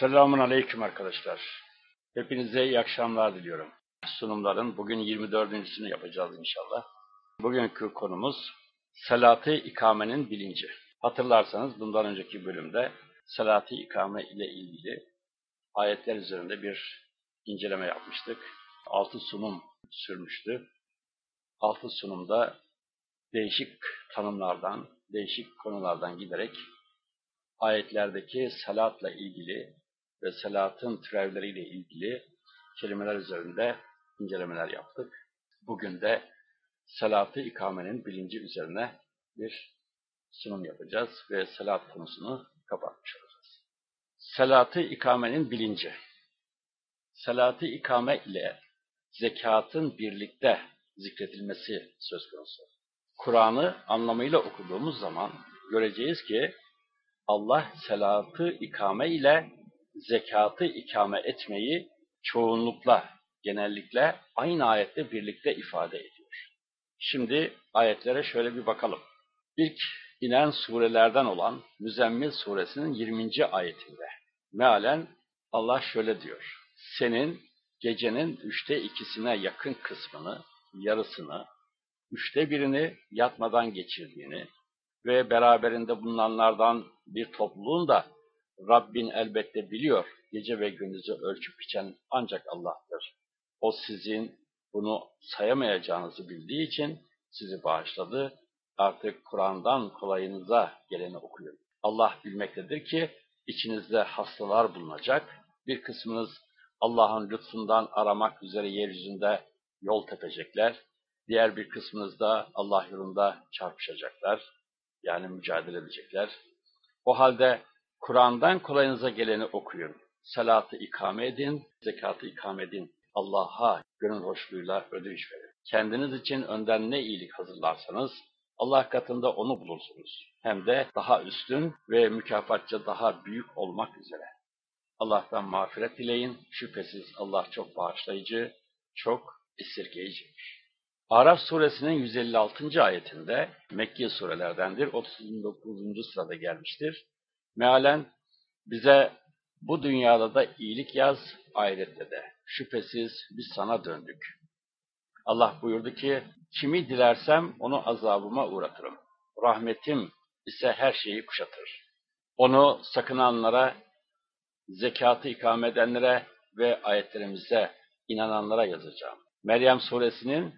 Selamun Aleyküm arkadaşlar. Hepinize iyi akşamlar diliyorum. Sunumların bugün 24.sünü yapacağız inşallah. Bugünkü konumuz salatı ikamenin bilinci. Hatırlarsanız bundan önceki bölümde salatı ikame ile ilgili ayetler üzerinde bir inceleme yapmıştık. Altı sunum sürmüştü. Altı sunumda değişik tanımlardan, değişik konulardan giderek ayetlerdeki salatla ilgili ve salatın türevleriyle ilgili kelimeler üzerinde incelemeler yaptık. Bugün de salatı ikamenin bilinci üzerine bir sunum yapacağız ve salat konusunu kapatmış olacağız. Salatı ikamenin bilinci. Salatı ikame ile zekatın birlikte zikredilmesi söz konusu. Kur'an'ı anlamıyla okuduğumuz zaman göreceğiz ki Allah salatı ikame ile zekatı ikame etmeyi çoğunlukla, genellikle aynı ayette birlikte ifade ediyor. Şimdi ayetlere şöyle bir bakalım. İlk inen surelerden olan Müzzemmil suresinin 20. ayetinde mealen Allah şöyle diyor. Senin gecenin üçte ikisine yakın kısmını, yarısını, üçte birini yatmadan geçirdiğini ve beraberinde bulunanlardan bir topluluğun da Rabbin elbette biliyor, gece ve gündüzü ölçüp biçen ancak Allah'tır. O sizin bunu sayamayacağınızı bildiği için sizi bağışladı. Artık Kur'an'dan kolayınıza geleni okuyun. Allah bilmektedir ki içinizde hastalar bulunacak. Bir kısmınız Allah'ın lütfundan aramak üzere yeryüzünde yol tepecekler. Diğer bir kısmınız da Allah yolunda çarpışacaklar. Yani mücadele edecekler. O halde Kur'an'dan kolayınıza geleni okuyun. Salatı ikame edin, zekatı ikame edin. Allah'a gönül hoşluğuyla ödünç verin. Kendiniz için önden ne iyilik hazırlarsanız Allah katında onu bulursunuz. Hem de daha üstün ve mükafatça daha büyük olmak üzere. Allah'tan mağfiret dileyin. Şüphesiz Allah çok bağışlayıcı, çok esirgeyicidir. Araf suresinin 156. ayetinde Mekki surelerdendir. 39. sırada gelmiştir. Mealen bize bu dünyada da iyilik yaz, ahirette de. Şüphesiz biz sana döndük. Allah buyurdu ki, kimi dilersem onu azabıma uğratırım. Rahmetim ise her şeyi kuşatır. Onu sakınanlara, zekatı ikame edenlere ve ayetlerimize inananlara yazacağım. Meryem suresinin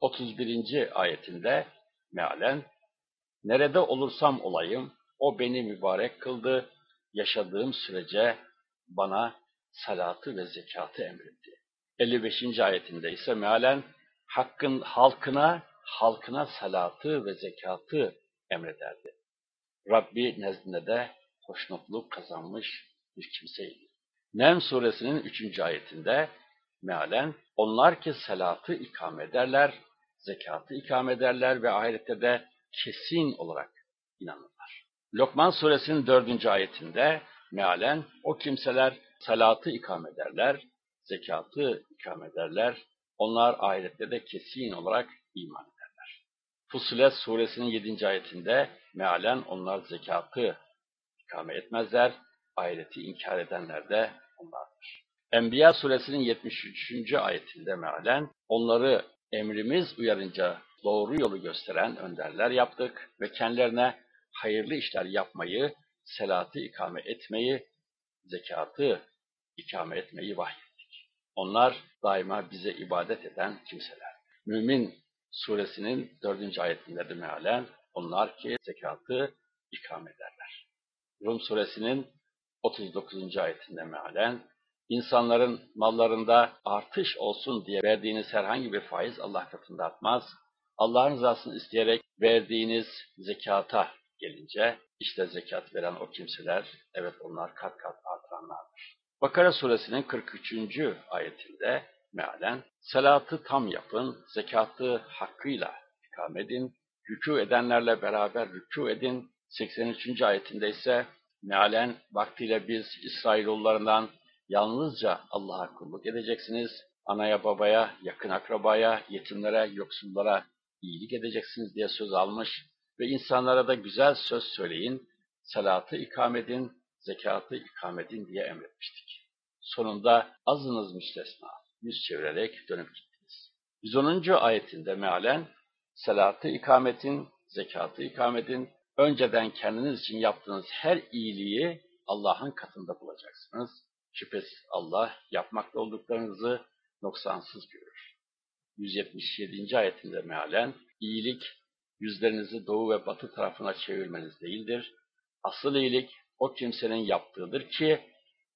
31. ayetinde mealen, Nerede olursam olayım, o beni mübarek kıldı, yaşadığım sürece bana salatı ve zekatı emretti. 55. ayetinde ise mealen, Hakkın halkına, halkına salatı ve zekatı emrederdi. Rabbi nezdinde de hoşnutluk kazanmış bir kimseydi. Nem suresinin 3. ayetinde mealen, onlar ki salatı ikame ederler, zekatı ikame ederler ve ahirette de kesin olarak inanırlar. Lokman suresinin dördüncü ayetinde mealen o kimseler salatı ikame ederler, zekatı ikame ederler, onlar ahirette de kesin olarak iman ederler. Fusilet suresinin yedinci ayetinde mealen onlar zekatı ikame etmezler, ahireti inkar edenler de onlardır. Enbiya suresinin 73. ayetinde mealen onları emrimiz uyarınca doğru yolu gösteren önderler yaptık ve kendilerine hayırlı işler yapmayı, selatı ikame etmeyi, zekatı ikame etmeyi vahyettik. Onlar daima bize ibadet eden kimseler. Mümin suresinin dördüncü ayetinde de mealen onlar ki zekatı ikame ederler. Rum suresinin 39. ayetinde mealen insanların mallarında artış olsun diye verdiğiniz herhangi bir faiz Allah katında atmaz. Allah'ın rızasını isteyerek verdiğiniz zekata gelince işte zekat veren o kimseler evet onlar kat kat artıranlardır. Bakara suresinin 43. ayetinde mealen salatı tam yapın, zekatı hakkıyla ikame edin, rükû edenlerle beraber rükû edin. 83. ayetinde ise mealen vaktiyle biz İsrailoğullarından yalnızca Allah'a kulluk edeceksiniz. Anaya babaya, yakın akrabaya, yetimlere, yoksullara iyilik edeceksiniz diye söz almış ve insanlara da güzel söz söyleyin, salatı ikame edin, zekatı ikame edin diye emretmiştik. Sonunda azınız müstesna, yüz çevirerek dönüp gittiniz. 110. ayetinde mealen, salatı ikametin, zekatı ikametin, önceden kendiniz için yaptığınız her iyiliği Allah'ın katında bulacaksınız. Şüphesiz Allah yapmakta olduklarınızı noksansız görür. 177. ayetinde mealen, iyilik yüzlerinizi doğu ve batı tarafına çevirmeniz değildir. Asıl iyilik o kimsenin yaptığıdır ki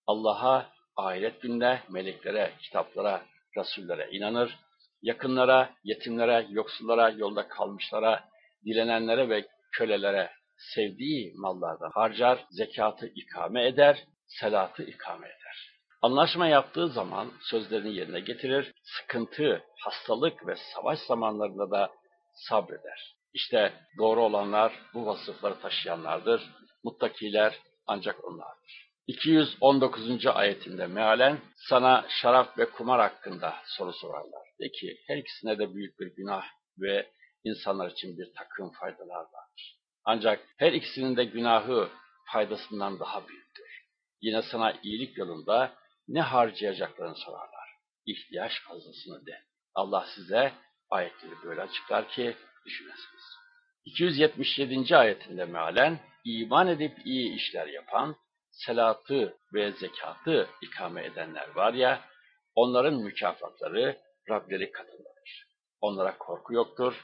Allah'a, ahiret gününe, meleklere, kitaplara, rasullere inanır, yakınlara, yetimlere, yoksullara, yolda kalmışlara, dilenenlere ve kölelere sevdiği mallardan harcar, zekatı ikame eder, selatı ikame eder. Anlaşma yaptığı zaman sözlerini yerine getirir, sıkıntı, hastalık ve savaş zamanlarında da sabreder. İşte doğru olanlar bu vasıfları taşıyanlardır. Muttakiler ancak onlardır. 219. ayetinde mealen sana şarap ve kumar hakkında soru sorarlar. De ki her ikisine de büyük bir günah ve insanlar için bir takım faydalar vardır. Ancak her ikisinin de günahı faydasından daha büyüktür. Yine sana iyilik yolunda ne harcayacaklarını sorarlar. İhtiyaç fazlasını de. Allah size ayetleri böyle açıklar ki düşünesiniz. 277. ayetinde mealen iman edip iyi işler yapan, selatı ve zekatı ikame edenler var ya, onların mükafatları Rableri katındadır. Onlara korku yoktur,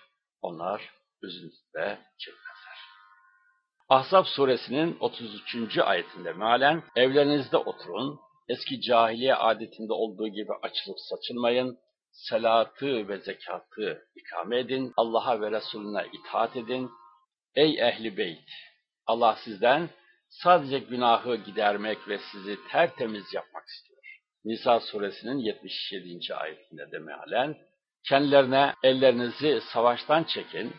onlar üzüntüde çekmezler. Ahzab suresinin 33. ayetinde mealen, evlerinizde oturun, eski cahiliye adetinde olduğu gibi açılıp saçılmayın, selatı ve zekatı ikame edin, Allah'a ve Resulüne itaat edin. Ey ehli beyt! Allah sizden sadece günahı gidermek ve sizi tertemiz yapmak istiyor. Nisa suresinin 77. ayetinde de mealen, kendilerine ellerinizi savaştan çekin,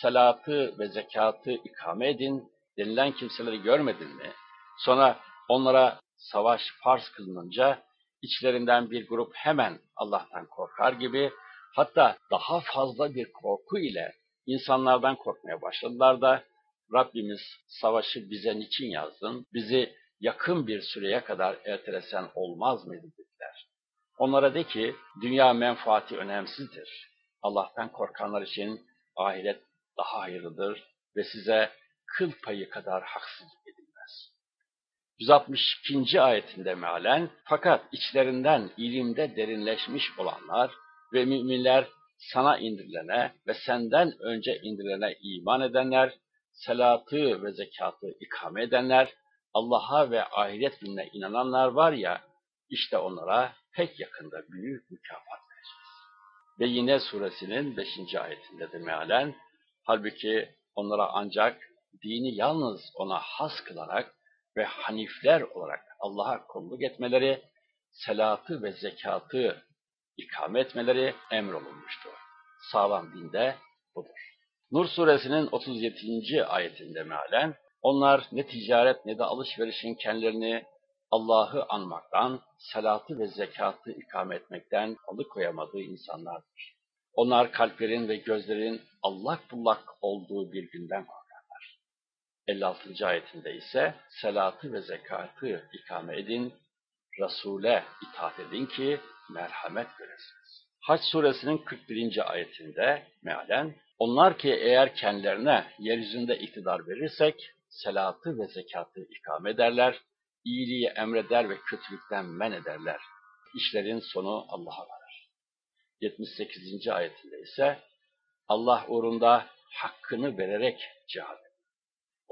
selatı ve zekatı ikame edin denilen kimseleri görmedin mi? Sonra onlara savaş farz kılınınca içlerinden bir grup hemen Allah'tan korkar gibi hatta daha fazla bir korku ile insanlardan korkmaya başladılar da Rabbimiz savaşı bize niçin yazdın, bizi yakın bir süreye kadar ertelesen olmaz mıydı dediler. Onlara de ki dünya menfaati önemsizdir. Allah'tan korkanlar için ahiret daha hayırlıdır ve size kıl payı kadar haksızlık. 162. ayetinde mealen, fakat içlerinden ilimde derinleşmiş olanlar ve müminler sana indirilene ve senden önce indirilene iman edenler, selatı ve zekatı ikame edenler, Allah'a ve ahiret gününe inananlar var ya, işte onlara pek yakında büyük mükafat vereceğiz. Ve yine suresinin 5. ayetinde de mealen, halbuki onlara ancak dini yalnız ona has kılarak ve hanifler olarak Allah'a kulluk etmeleri, selatı ve zekatı ikame etmeleri emrolunmuştur. Sağlam dinde budur. Nur suresinin 37. ayetinde mealen, onlar ne ticaret ne de alışverişin kendilerini Allah'ı anmaktan, salatı ve zekatı ikame etmekten alıkoyamadığı insanlardır. Onlar kalplerin ve gözlerin allak bullak olduğu bir günden korkarlar. 56. ayetinde ise salatı ve zekatı ikame edin, Resul'e itaat edin ki merhamet göresiniz. Haç suresinin 41. ayetinde mealen, onlar ki eğer kendilerine yeryüzünde iktidar verirsek, selatı ve zekatı ikame ederler, iyiliği emreder ve kötülükten men ederler. İşlerin sonu Allah'a varır. 78. ayetinde ise Allah uğrunda hakkını vererek cihad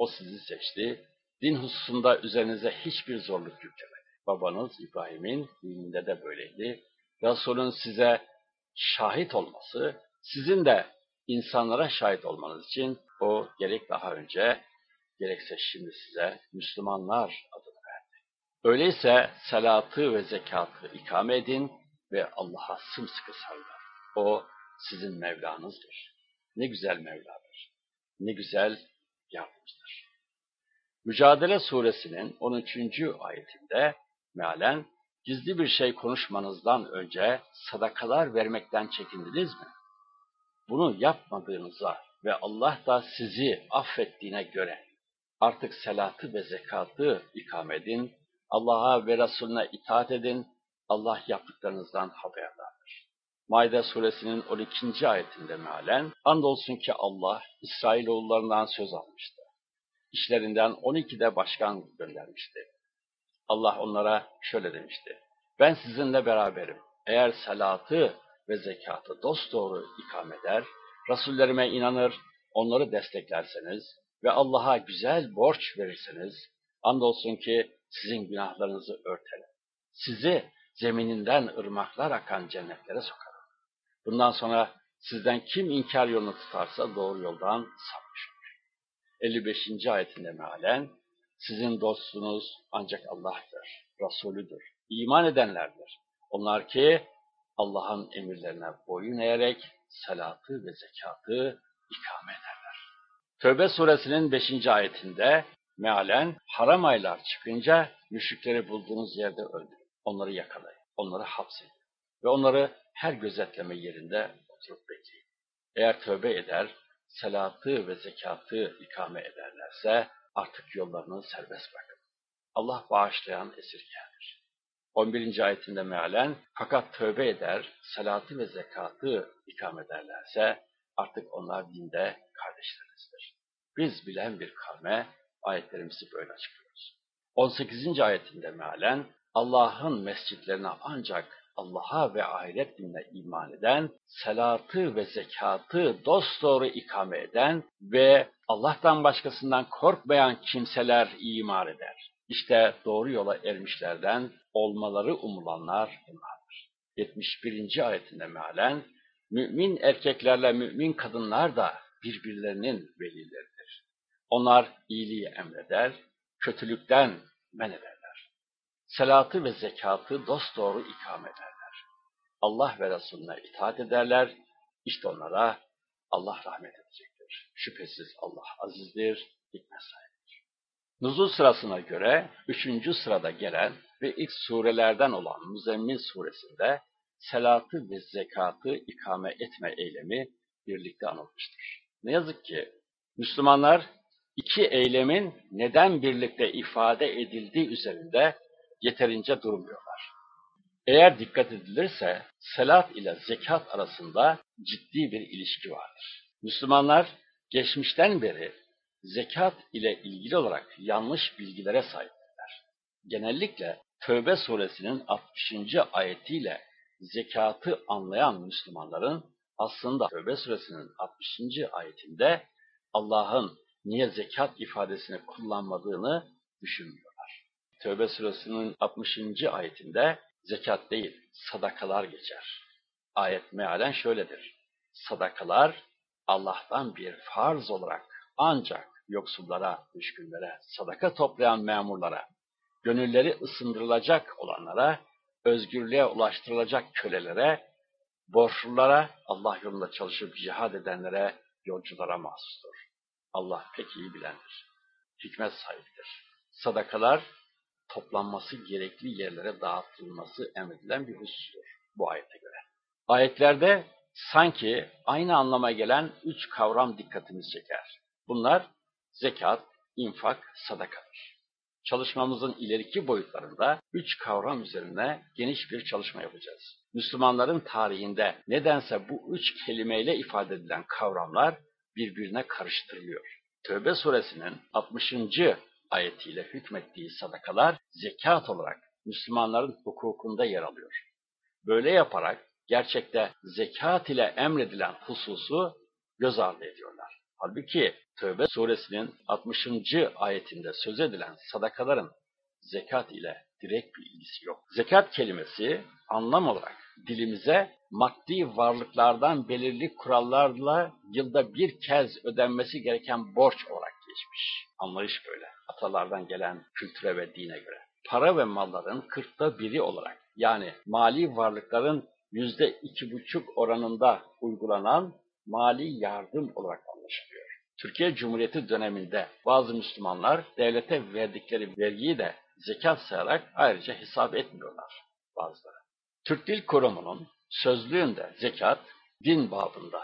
O sizi seçti, din hususunda üzerinize hiçbir zorluk yüklemedi. Babanız İbrahim'in dininde de böyleydi. Resul'ün size şahit olması, sizin de insanlara şahit olmanız için o gerek daha önce gerekse şimdi size Müslümanlar adını verdi. Öyleyse salatı ve zekatı ikame edin ve Allah'a sımsıkı sarılın. O sizin Mevlanızdır. Ne güzel Mevladır. Ne güzel yardımcıdır. Mücadele suresinin 13. ayetinde mealen gizli bir şey konuşmanızdan önce sadakalar vermekten çekindiniz mi? Bunu yapmadığınıza ve Allah da sizi affettiğine göre Artık selatı ve zekatı ikame edin. Allah'a ve Resulüne itaat edin. Allah yaptıklarınızdan haberdardır. Maide suresinin 12. ayetinde mealen, andolsun ki Allah İsrailoğullarından söz almıştı. İşlerinden 12'de başkan göndermişti. Allah onlara şöyle demişti. Ben sizinle beraberim. Eğer salatı ve zekatı dosdoğru ikame eder, Rasullerime inanır, onları desteklerseniz ve Allah'a güzel borç verirseniz, andolsun ki sizin günahlarınızı örterim. Sizi zemininden ırmaklar akan cennetlere sokarım. Bundan sonra sizden kim inkar yolunu tutarsa doğru yoldan sapmış olur. 55. ayetinde mealen, sizin dostunuz ancak Allah'tır, Resulüdür, iman edenlerdir. Onlar ki Allah'ın emirlerine boyun eğerek salatı ve zekatı ikame ederler. Tövbe suresinin 5. ayetinde mealen haram aylar çıkınca müşrikleri bulduğunuz yerde öldürün. Onları yakalayın, onları hapsedin ve onları her gözetleme yerinde oturup bekleyin. Eğer tövbe eder, salatı ve zekatı ikame ederlerse artık yollarını serbest bırakın. Allah bağışlayan esirgeyendir. 11. ayetinde mealen, fakat tövbe eder, salatı ve zekatı ikame ederlerse artık onlar dinde kardeşlerinizdir. Biz bilen bir kavme ayetlerimizi böyle açıklıyoruz. 18. ayetinde mealen, Allah'ın mescitlerine ancak Allah'a ve ahiret gününe iman eden, salatı ve zekatı dosdoğru ikame eden ve Allah'tan başkasından korkmayan kimseler iman eder. İşte doğru yola ermişlerden olmaları umulanlar bunlardır. 71. ayetinde mealen, mümin erkeklerle mümin kadınlar da birbirlerinin velileridir. Onlar iyiliği emreder, kötülükten men ederler. Salatı ve zekatı dosdoğru ikame ederler. Allah ve Resulüne itaat ederler. İşte onlara Allah rahmet edecektir. Şüphesiz Allah azizdir, hikmet sahibidir. Nuzul sırasına göre üçüncü sırada gelen ve ilk surelerden olan Müzzemmil suresinde salatı ve zekatı ikame etme eylemi birlikte anılmıştır. Ne yazık ki Müslümanlar iki eylemin neden birlikte ifade edildiği üzerinde yeterince durmuyorlar. Eğer dikkat edilirse salat ile zekat arasında ciddi bir ilişki vardır. Müslümanlar geçmişten beri zekat ile ilgili olarak yanlış bilgilere sahipler. Genellikle Tövbe suresinin 60. ayetiyle zekatı anlayan Müslümanların aslında Tövbe suresinin 60. ayetinde Allah'ın niye zekat ifadesini kullanmadığını düşünmüyorlar. Tövbe suresinin 60. ayetinde zekat değil, sadakalar geçer. Ayet mealen şöyledir. Sadakalar Allah'tan bir farz olarak ancak yoksullara, düşkünlere, sadaka toplayan memurlara, gönülleri ısındırılacak olanlara, özgürlüğe ulaştırılacak kölelere, borçlulara, Allah yolunda çalışıp cihad edenlere, yolculara mahsustur. Allah pek iyi bilendir. Hikmet sahibidir. Sadakalar toplanması gerekli yerlere dağıtılması emredilen bir husustur bu ayete göre. Ayetlerde sanki aynı anlama gelen üç kavram dikkatimizi çeker. Bunlar zekat, infak, sadakadır. Çalışmamızın ileriki boyutlarında üç kavram üzerine geniş bir çalışma yapacağız. Müslümanların tarihinde nedense bu üç kelimeyle ifade edilen kavramlar birbirine karıştırılıyor. Tövbe suresinin 60 ayetiyle hükmettiği sadakalar zekat olarak Müslümanların hukukunda yer alıyor. Böyle yaparak gerçekte zekat ile emredilen hususu göz ardı ediyorlar. Halbuki Tövbe suresinin 60. ayetinde söz edilen sadakaların zekat ile direkt bir ilgisi yok. Zekat kelimesi anlam olarak dilimize maddi varlıklardan belirli kurallarla yılda bir kez ödenmesi gereken borç olarak geçmiş. Anlayış böyle. Atalardan gelen kültüre ve dine göre. Para ve malların kırkta biri olarak yani mali varlıkların yüzde iki buçuk oranında uygulanan mali yardım olarak anlaşılıyor. Türkiye Cumhuriyeti döneminde bazı Müslümanlar devlete verdikleri vergiyi de zekat sayarak ayrıca hesap etmiyorlar bazıları. Türk Dil Kurumu'nun sözlüğünde zekat din babında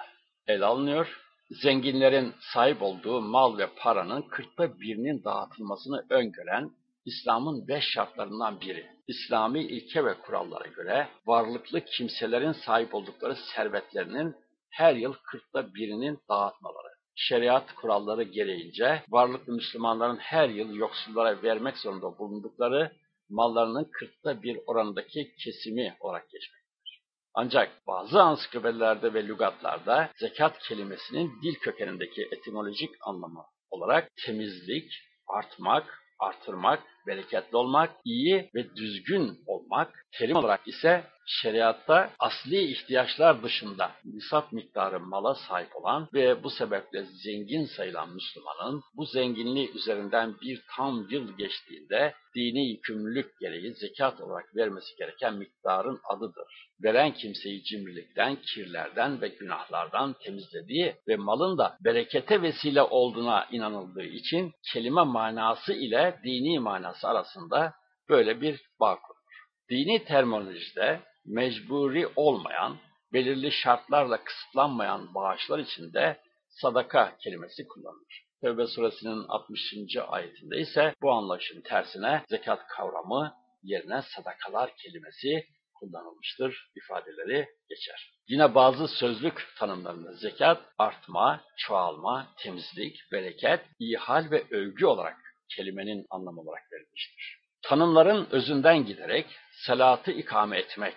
el alınıyor zenginlerin sahip olduğu mal ve paranın kırkta birinin dağıtılmasını öngören İslam'ın beş şartlarından biri. İslami ilke ve kurallara göre varlıklı kimselerin sahip oldukları servetlerinin her yıl kırkta birinin dağıtmaları. Şeriat kuralları gereğince varlıklı Müslümanların her yıl yoksullara vermek zorunda bulundukları mallarının kırkta bir oranındaki kesimi olarak geçmektedir. Ancak bazı ansiklopedilerde ve lügatlarda zekat kelimesinin dil kökenindeki etimolojik anlamı olarak temizlik, artmak, artırmak, bereketli olmak, iyi ve düzgün olmak, terim olarak ise şeriatta asli ihtiyaçlar dışında nisap miktarı mala sahip olan ve bu sebeple zengin sayılan Müslümanın bu zenginliği üzerinden bir tam yıl geçtiğinde dini yükümlülük gereği zekat olarak vermesi gereken miktarın adıdır. Veren kimseyi cimrilikten, kirlerden ve günahlardan temizlediği ve malın da berekete vesile olduğuna inanıldığı için kelime manası ile dini manası arasında böyle bir bağ kurulur. Dini terminolojide mecburi olmayan, belirli şartlarla kısıtlanmayan bağışlar içinde sadaka kelimesi kullanılır. Tevbe suresinin 60. ayetinde ise bu anlayışın tersine zekat kavramı yerine sadakalar kelimesi kullanılmıştır ifadeleri geçer. Yine bazı sözlük tanımlarında zekat, artma, çoğalma, temizlik, bereket, iyi hal ve övgü olarak kelimenin anlamı olarak verilmiştir. Tanımların özünden giderek salatı ikame etmek,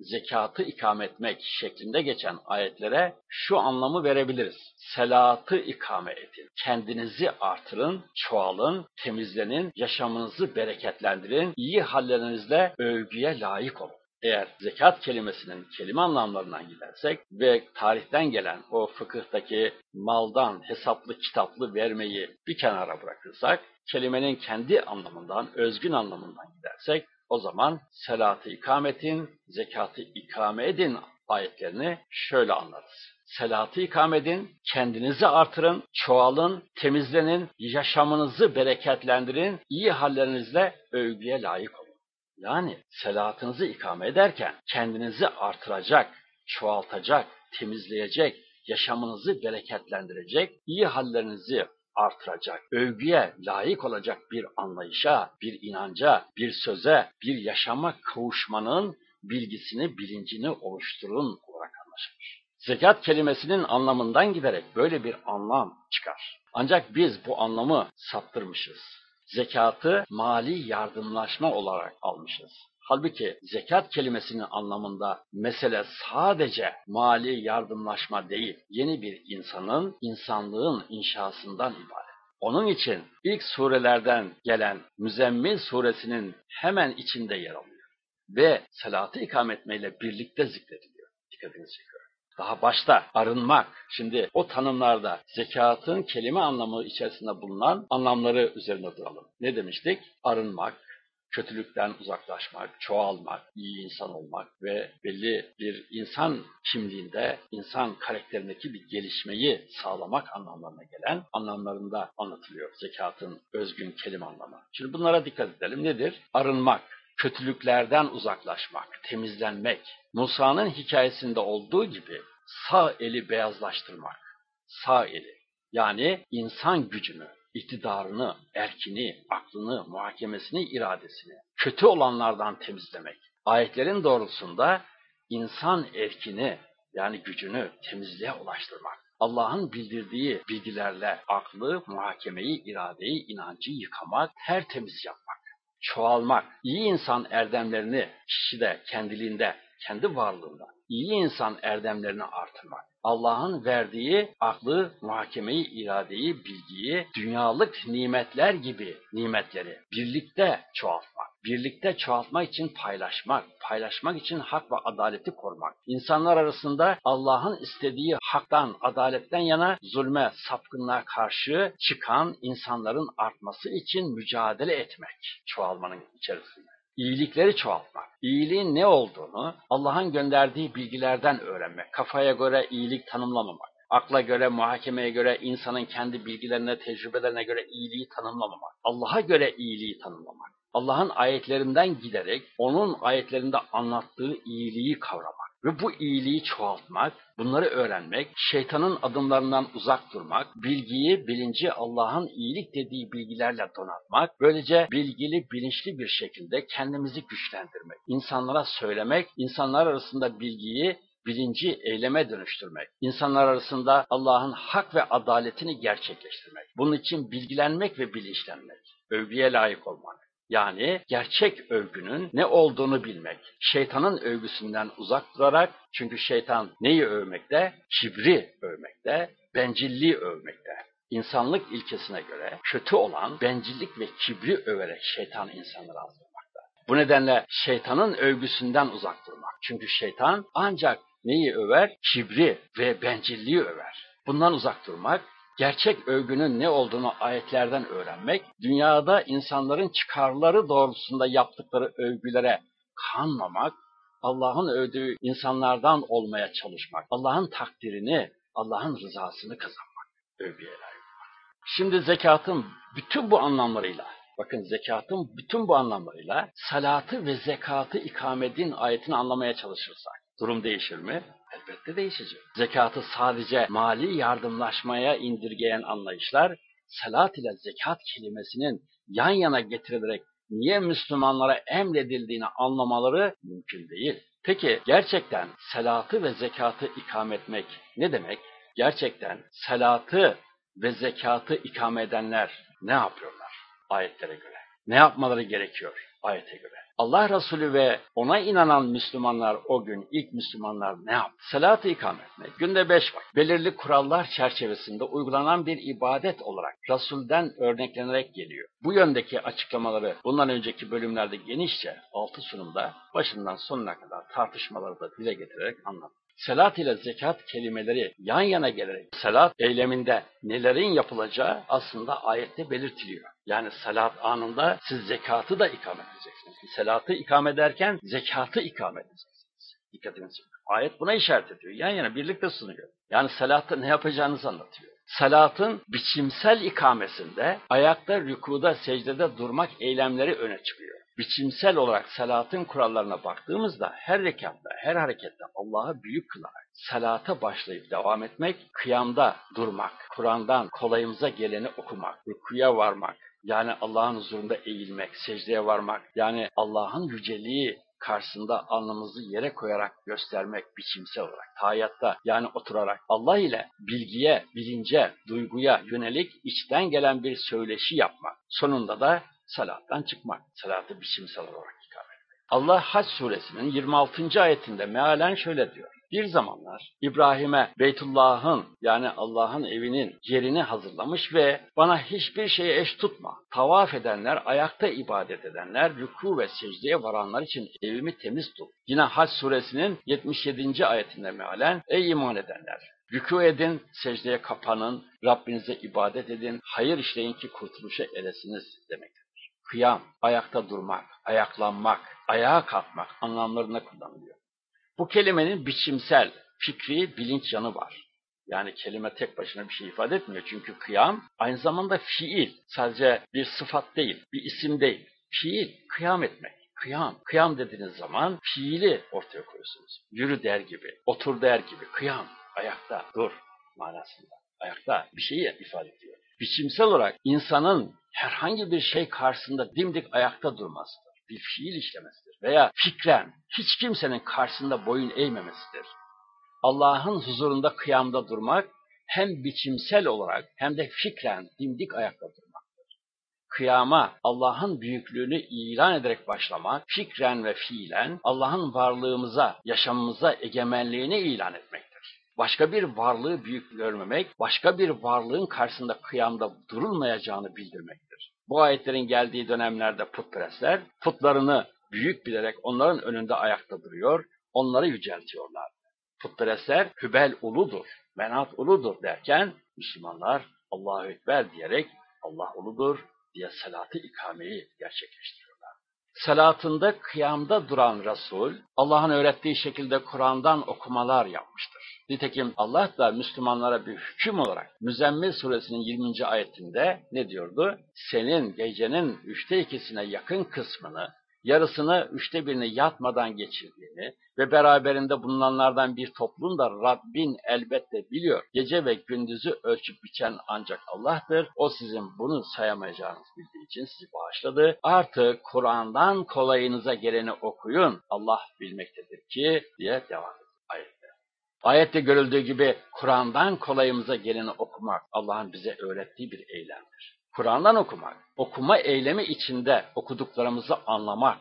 zekatı ikame etmek şeklinde geçen ayetlere şu anlamı verebiliriz. Selatı ikame edin. Kendinizi artırın, çoğalın, temizlenin, yaşamınızı bereketlendirin, iyi hallerinizle övgüye layık olun. Eğer zekat kelimesinin kelime anlamlarından gidersek ve tarihten gelen o fıkıhtaki maldan hesaplı kitaplı vermeyi bir kenara bırakırsak, kelimenin kendi anlamından, özgün anlamından gidersek, o zaman selatı ikametin, zekatı ikame edin ayetlerini şöyle anlarız. Selatı ikame edin, kendinizi artırın, çoğalın, temizlenin, yaşamınızı bereketlendirin, iyi hallerinizle övgüye layık olun. Yani selatınızı ikame ederken kendinizi artıracak, çoğaltacak, temizleyecek, yaşamınızı bereketlendirecek, iyi hallerinizi artıracak, övgüye layık olacak bir anlayışa, bir inanca, bir söze, bir yaşama kavuşmanın bilgisini, bilincini oluşturun olarak anlaşılır. Zekat kelimesinin anlamından giderek böyle bir anlam çıkar. Ancak biz bu anlamı saptırmışız. Zekatı mali yardımlaşma olarak almışız. Halbuki zekat kelimesinin anlamında mesele sadece mali yardımlaşma değil, yeni bir insanın, insanlığın inşasından ibaret. Onun için ilk surelerden gelen Müzemmil suresinin hemen içinde yer alıyor. Ve salatı ikame etmeyle birlikte zikrediliyor. Dikkatinizi çekiyorum. Daha başta arınmak, şimdi o tanımlarda zekatın kelime anlamı içerisinde bulunan anlamları üzerine duralım. Ne demiştik? Arınmak, kötülükten uzaklaşmak, çoğalmak, iyi insan olmak ve belli bir insan kimliğinde, insan karakterindeki bir gelişmeyi sağlamak anlamlarına gelen anlamlarında anlatılıyor zekatın özgün kelime anlamı. Şimdi bunlara dikkat edelim. Nedir? Arınmak, kötülüklerden uzaklaşmak, temizlenmek. Musa'nın hikayesinde olduğu gibi sağ eli beyazlaştırmak, sağ eli yani insan gücünü, iktidarını, erkini, aklını, muhakemesini, iradesini kötü olanlardan temizlemek. Ayetlerin doğrultusunda insan erkini yani gücünü temizliğe ulaştırmak. Allah'ın bildirdiği bilgilerle aklı, muhakemeyi, iradeyi, inancı yıkamak, tertemiz yapmak, çoğalmak, iyi insan erdemlerini kişide, kendiliğinde, kendi varlığında, iyi insan erdemlerini artırmak. Allah'ın verdiği aklı, muhakemeyi, iradeyi, bilgiyi, dünyalık nimetler gibi nimetleri birlikte çoğaltmak. Birlikte çoğaltmak için paylaşmak, paylaşmak için hak ve adaleti korumak. İnsanlar arasında Allah'ın istediği haktan, adaletten yana zulme, sapkınlığa karşı çıkan insanların artması için mücadele etmek çoğalmanın içerisinde iyilikleri çoğaltmak, iyiliğin ne olduğunu Allah'ın gönderdiği bilgilerden öğrenmek, kafaya göre iyilik tanımlamamak, akla göre, muhakemeye göre, insanın kendi bilgilerine, tecrübelerine göre iyiliği tanımlamamak, Allah'a göre iyiliği tanımlamak, Allah'ın ayetlerinden giderek onun ayetlerinde anlattığı iyiliği kavramak. Ve bu iyiliği çoğaltmak, bunları öğrenmek, şeytanın adımlarından uzak durmak, bilgiyi, bilinci Allah'ın iyilik dediği bilgilerle donatmak, böylece bilgili, bilinçli bir şekilde kendimizi güçlendirmek, insanlara söylemek, insanlar arasında bilgiyi, bilinci eyleme dönüştürmek, insanlar arasında Allah'ın hak ve adaletini gerçekleştirmek, bunun için bilgilenmek ve bilinçlenmek, övgüye layık olmak. Yani gerçek övgünün ne olduğunu bilmek. Şeytanın övgüsünden uzak durarak, çünkü şeytan neyi övmekte? Kibri övmekte, bencilliği övmekte. İnsanlık ilkesine göre kötü olan bencillik ve kibri överek şeytan insanları azdırmakta. Bu nedenle şeytanın övgüsünden uzak durmak. Çünkü şeytan ancak neyi över? Kibri ve bencilliği över. Bundan uzak durmak, gerçek övgünün ne olduğunu ayetlerden öğrenmek, dünyada insanların çıkarları doğrultusunda yaptıkları övgülere kanmamak, Allah'ın övdüğü insanlardan olmaya çalışmak, Allah'ın takdirini, Allah'ın rızasını kazanmak, övgüye layık. Şimdi zekatın bütün bu anlamlarıyla, bakın zekatın bütün bu anlamlarıyla salatı ve zekatı ikamedin ayetini anlamaya çalışırsak, durum değişir mi? Elbette değişecek. Zekatı sadece mali yardımlaşmaya indirgeyen anlayışlar, salat ile zekat kelimesinin yan yana getirilerek niye Müslümanlara emredildiğini anlamaları mümkün değil. Peki gerçekten salatı ve zekatı ikame etmek ne demek? Gerçekten salatı ve zekatı ikame edenler ne yapıyorlar ayetlere göre? Ne yapmaları gerekiyor ayete göre? Allah Resulü ve ona inanan Müslümanlar o gün ilk Müslümanlar ne yaptı? Salat-ı ikame etmek, günde beş vakit, belirli kurallar çerçevesinde uygulanan bir ibadet olarak Resul'den örneklenerek geliyor. Bu yöndeki açıklamaları bundan önceki bölümlerde genişçe altı sunumda başından sonuna kadar tartışmaları da dile getirerek anlattım. Selat ile zekat kelimeleri yan yana gelerek selat eyleminde nelerin yapılacağı aslında ayette belirtiliyor. Yani salat anında siz zekatı da ikame edeceksiniz. Selatı ikame ederken zekatı ikame edeceksiniz. Dikkatinizi Ayet buna işaret ediyor. Yan yana birlikte sunuyor. Yani salatta ne yapacağınızı anlatıyor. Salatın biçimsel ikamesinde ayakta, rükuda, secdede durmak eylemleri öne çıkıyor. Biçimsel olarak salatın kurallarına baktığımızda her rekatta, her harekette Allah'ı büyük kılarak salata başlayıp devam etmek, kıyamda durmak, Kur'an'dan kolayımıza geleni okumak, rükuya varmak, yani Allah'ın huzurunda eğilmek, secdeye varmak, yani Allah'ın yüceliği karşısında alnımızı yere koyarak göstermek biçimsel olarak, tayatta yani oturarak Allah ile bilgiye, bilince, duyguya yönelik içten gelen bir söyleşi yapmak. Sonunda da salattan çıkmak, salatı biçimsel olarak ikamet etmek. Allah Hac suresinin 26. ayetinde mealen şöyle diyor. Bir zamanlar İbrahim'e Beytullah'ın yani Allah'ın evinin yerini hazırlamış ve bana hiçbir şeye eş tutma. Tavaf edenler, ayakta ibadet edenler, rükû ve secdeye varanlar için evimi temiz tut. Yine Hac suresinin 77. ayetinde mealen Ey iman edenler! Rükû edin, secdeye kapanın, Rabbinize ibadet edin, hayır işleyin ki kurtuluşa eresiniz demektir. Kıyam, ayakta durmak, ayaklanmak, ayağa kalkmak anlamlarına kullanılıyor. Bu kelimenin biçimsel, fikri, bilinç yanı var. Yani kelime tek başına bir şey ifade etmiyor. Çünkü kıyam aynı zamanda fiil. Sadece bir sıfat değil, bir isim değil. Fiil, kıyam etmek. Kıyam. Kıyam dediğiniz zaman fiili ortaya koyuyorsunuz. Yürü der gibi, otur der gibi. Kıyam, ayakta, dur manasında. Ayakta bir şeyi ifade ediyor. Biçimsel olarak insanın herhangi bir şey karşısında dimdik ayakta durmasıdır. Bir fiil işlemesidir. Veya fikren hiç kimsenin karşısında boyun eğmemesidir. Allah'ın huzurunda kıyamda durmak hem biçimsel olarak hem de fikren dimdik ayakta durmaktır. Kıyama Allah'ın büyüklüğünü ilan ederek başlamak, fikren ve fiilen Allah'ın varlığımıza, yaşamımıza egemenliğini ilan etmektir. Başka bir varlığı büyük görmemek, başka bir varlığın karşısında kıyamda durulmayacağını bildirmektir. Bu ayetlerin geldiği dönemlerde putperestler putlarını büyük bilerek onların önünde ayakta duruyor, onları yüceltiyorlar. Putperestler Hübel uludur, Menat uludur derken Müslümanlar Allahu Ekber diyerek Allah uludur diye salatı ikameyi gerçekleştiriyorlar. Salatında kıyamda duran Resul, Allah'ın öğrettiği şekilde Kur'an'dan okumalar yapmıştır. Nitekim Allah da Müslümanlara bir hüküm olarak Müzzemmil suresinin 20. ayetinde ne diyordu? Senin gecenin üçte ikisine yakın kısmını yarısını üçte birini yatmadan geçirdiğini ve beraberinde bulunanlardan bir toplum da Rabbin elbette biliyor. Gece ve gündüzü ölçüp biçen ancak Allah'tır. O sizin bunu sayamayacağınız bildiği için sizi bağışladı. Artık Kur'an'dan kolayınıza geleni okuyun. Allah bilmektedir ki diye devam ediyor ayette. Ayette görüldüğü gibi Kur'an'dan kolayımıza geleni okumak Allah'ın bize öğrettiği bir eylemdir. Kur'an'dan okumak, okuma eylemi içinde okuduklarımızı anlamak,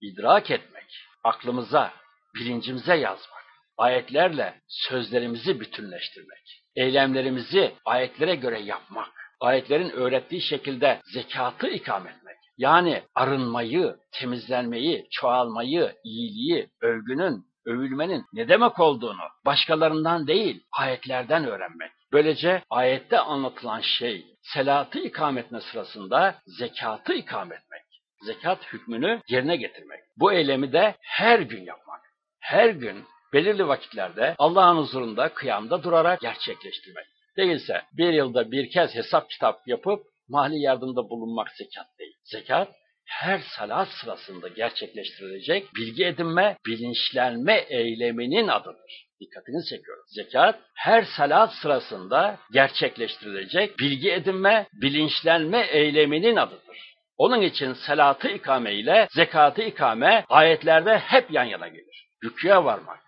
idrak etmek, aklımıza, bilincimize yazmak, ayetlerle sözlerimizi bütünleştirmek, eylemlerimizi ayetlere göre yapmak, ayetlerin öğrettiği şekilde zekatı ikam etmek, yani arınmayı, temizlenmeyi, çoğalmayı, iyiliği, övgünün, övülmenin ne demek olduğunu başkalarından değil, ayetlerden öğrenmek. Böylece ayette anlatılan şey, selatı ikam etme sırasında zekatı ikam etmek, zekat hükmünü yerine getirmek. Bu eylemi de her gün yapmak. Her gün belirli vakitlerde Allah'ın huzurunda kıyamda durarak gerçekleştirmek. Değilse bir yılda bir kez hesap kitap yapıp mali yardımda bulunmak zekat değil. Zekat her salat sırasında gerçekleştirilecek bilgi edinme, bilinçlenme eyleminin adıdır. Dikkatini çekiyorum. Zekat her salat sırasında gerçekleştirilecek bilgi edinme, bilinçlenme eyleminin adıdır. Onun için salatı ikame ile zekatı ikame ayetlerde hep yan yana gelir. Rüküye varmak,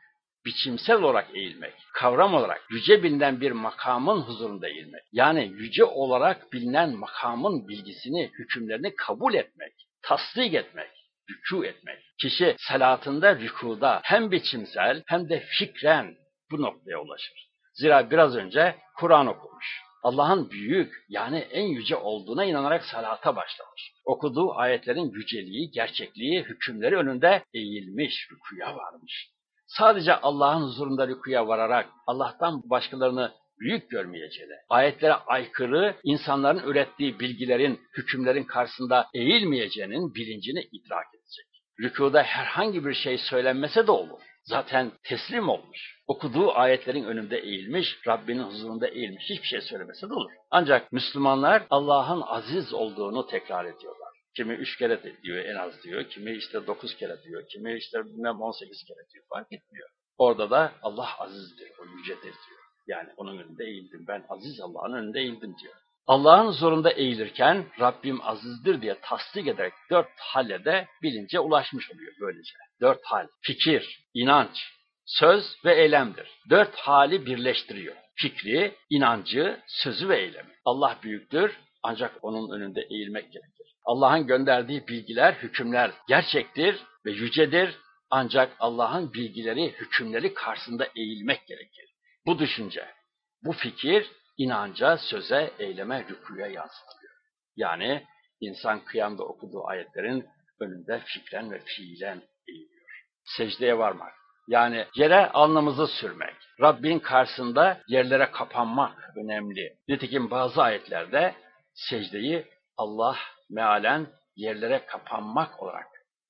biçimsel olarak eğilmek, kavram olarak yüce bilinen bir makamın huzurunda eğilmek. Yani yüce olarak bilinen makamın bilgisini, hükümlerini kabul etmek, tasdik etmek, rükû etmek. Kişi salatında, rükuda hem biçimsel hem de fikren bu noktaya ulaşır. Zira biraz önce Kur'an okumuş. Allah'ın büyük yani en yüce olduğuna inanarak salata başlamış. Okuduğu ayetlerin yüceliği, gerçekliği, hükümleri önünde eğilmiş, rükuya varmış. Sadece Allah'ın huzurunda rükuya vararak Allah'tan başkalarını büyük görmeyeceğine, ayetlere aykırı insanların ürettiği bilgilerin, hükümlerin karşısında eğilmeyeceğinin bilincini idrak edecek. Rükuda herhangi bir şey söylenmese de olur. Zaten teslim olmuş. Okuduğu ayetlerin önünde eğilmiş, Rabbinin huzurunda eğilmiş. Hiçbir şey söylemese de olur. Ancak Müslümanlar Allah'ın aziz olduğunu tekrar ediyorlar. Kimi üç kere diyor en az diyor, kimi işte dokuz kere diyor, kimi işte bilmem on sekiz kere diyor, fark etmiyor. Orada da Allah azizdir, o yücedir diyor. Yani onun önünde eğildim, ben aziz Allah'ın önünde eğildim diyor. Allah'ın huzurunda eğilirken Rabbim azizdir diye tasdik ederek dört halle de bilince ulaşmış oluyor böylece. Dört hal, fikir, inanç, söz ve eylemdir. Dört hali birleştiriyor. Fikri, inancı, sözü ve eylemi. Allah büyüktür ancak onun önünde eğilmek gerekir. Allah'ın gönderdiği bilgiler, hükümler gerçektir ve yücedir ancak Allah'ın bilgileri, hükümleri karşısında eğilmek gerekir. Bu düşünce, bu fikir inanca, söze, eyleme, rükuya yansıtılıyor. Yani insan kıyamda okuduğu ayetlerin önünde fikren ve fiilen eğiliyor. Secdeye varmak, yani yere alnımızı sürmek, Rabbin karşısında yerlere kapanmak önemli. Nitekim bazı ayetlerde secdeyi Allah mealen yerlere kapanmak olarak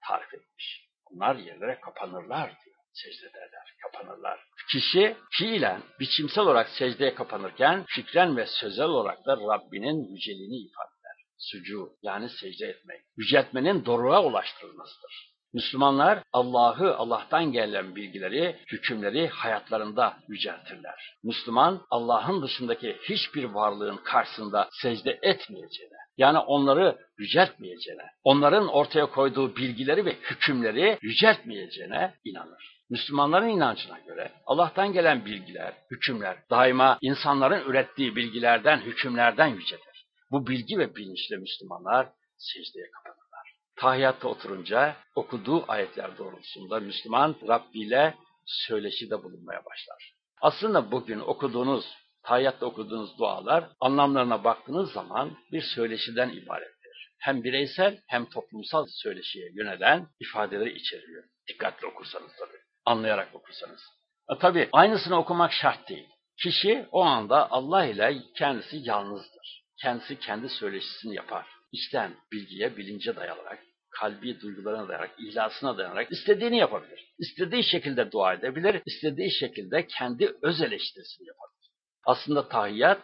tarif etmiş. Onlar yerlere kapanırlar diyor. Secde ederler, kapanırlar. Kişi fiilen, biçimsel olarak secdeye kapanırken fikren ve sözel olarak da Rabbinin yüceliğini ifade eder. Sucu yani secde etmek, yüceltmenin doruğa ulaştırılmasıdır. Müslümanlar Allah'ı, Allah'tan gelen bilgileri, hükümleri hayatlarında yüceltirler. Müslüman Allah'ın dışındaki hiçbir varlığın karşısında secde etmeyeceğine, yani onları yüceltmeyeceğine, onların ortaya koyduğu bilgileri ve hükümleri yüceltmeyeceğine inanır. Müslümanların inancına göre Allah'tan gelen bilgiler, hükümler daima insanların ürettiği bilgilerden, hükümlerden yücedir. Bu bilgi ve bilinçle Müslümanlar secdeye kapanırlar. Tahiyyatta oturunca okuduğu ayetler doğrultusunda Müslüman Rabbi ile söyleşide bulunmaya başlar. Aslında bugün okuduğunuz, tahiyyatta okuduğunuz dualar anlamlarına baktığınız zaman bir söyleşiden ibarettir. Hem bireysel hem toplumsal söyleşiye yönelen ifadeleri içeriyor. Dikkatli okursanız tabii, anlayarak okursanız. E, tabii aynısını okumak şart değil. Kişi o anda Allah ile kendisi yalnızdır. Kendisi kendi söyleşisini yapar. İçten bilgiye, bilince dayanarak, kalbi duygularına dayanarak, ihlasına dayanarak istediğini yapabilir. İstediği şekilde dua edebilir, istediği şekilde kendi öz eleştirisini yapabilir. Aslında tahiyyat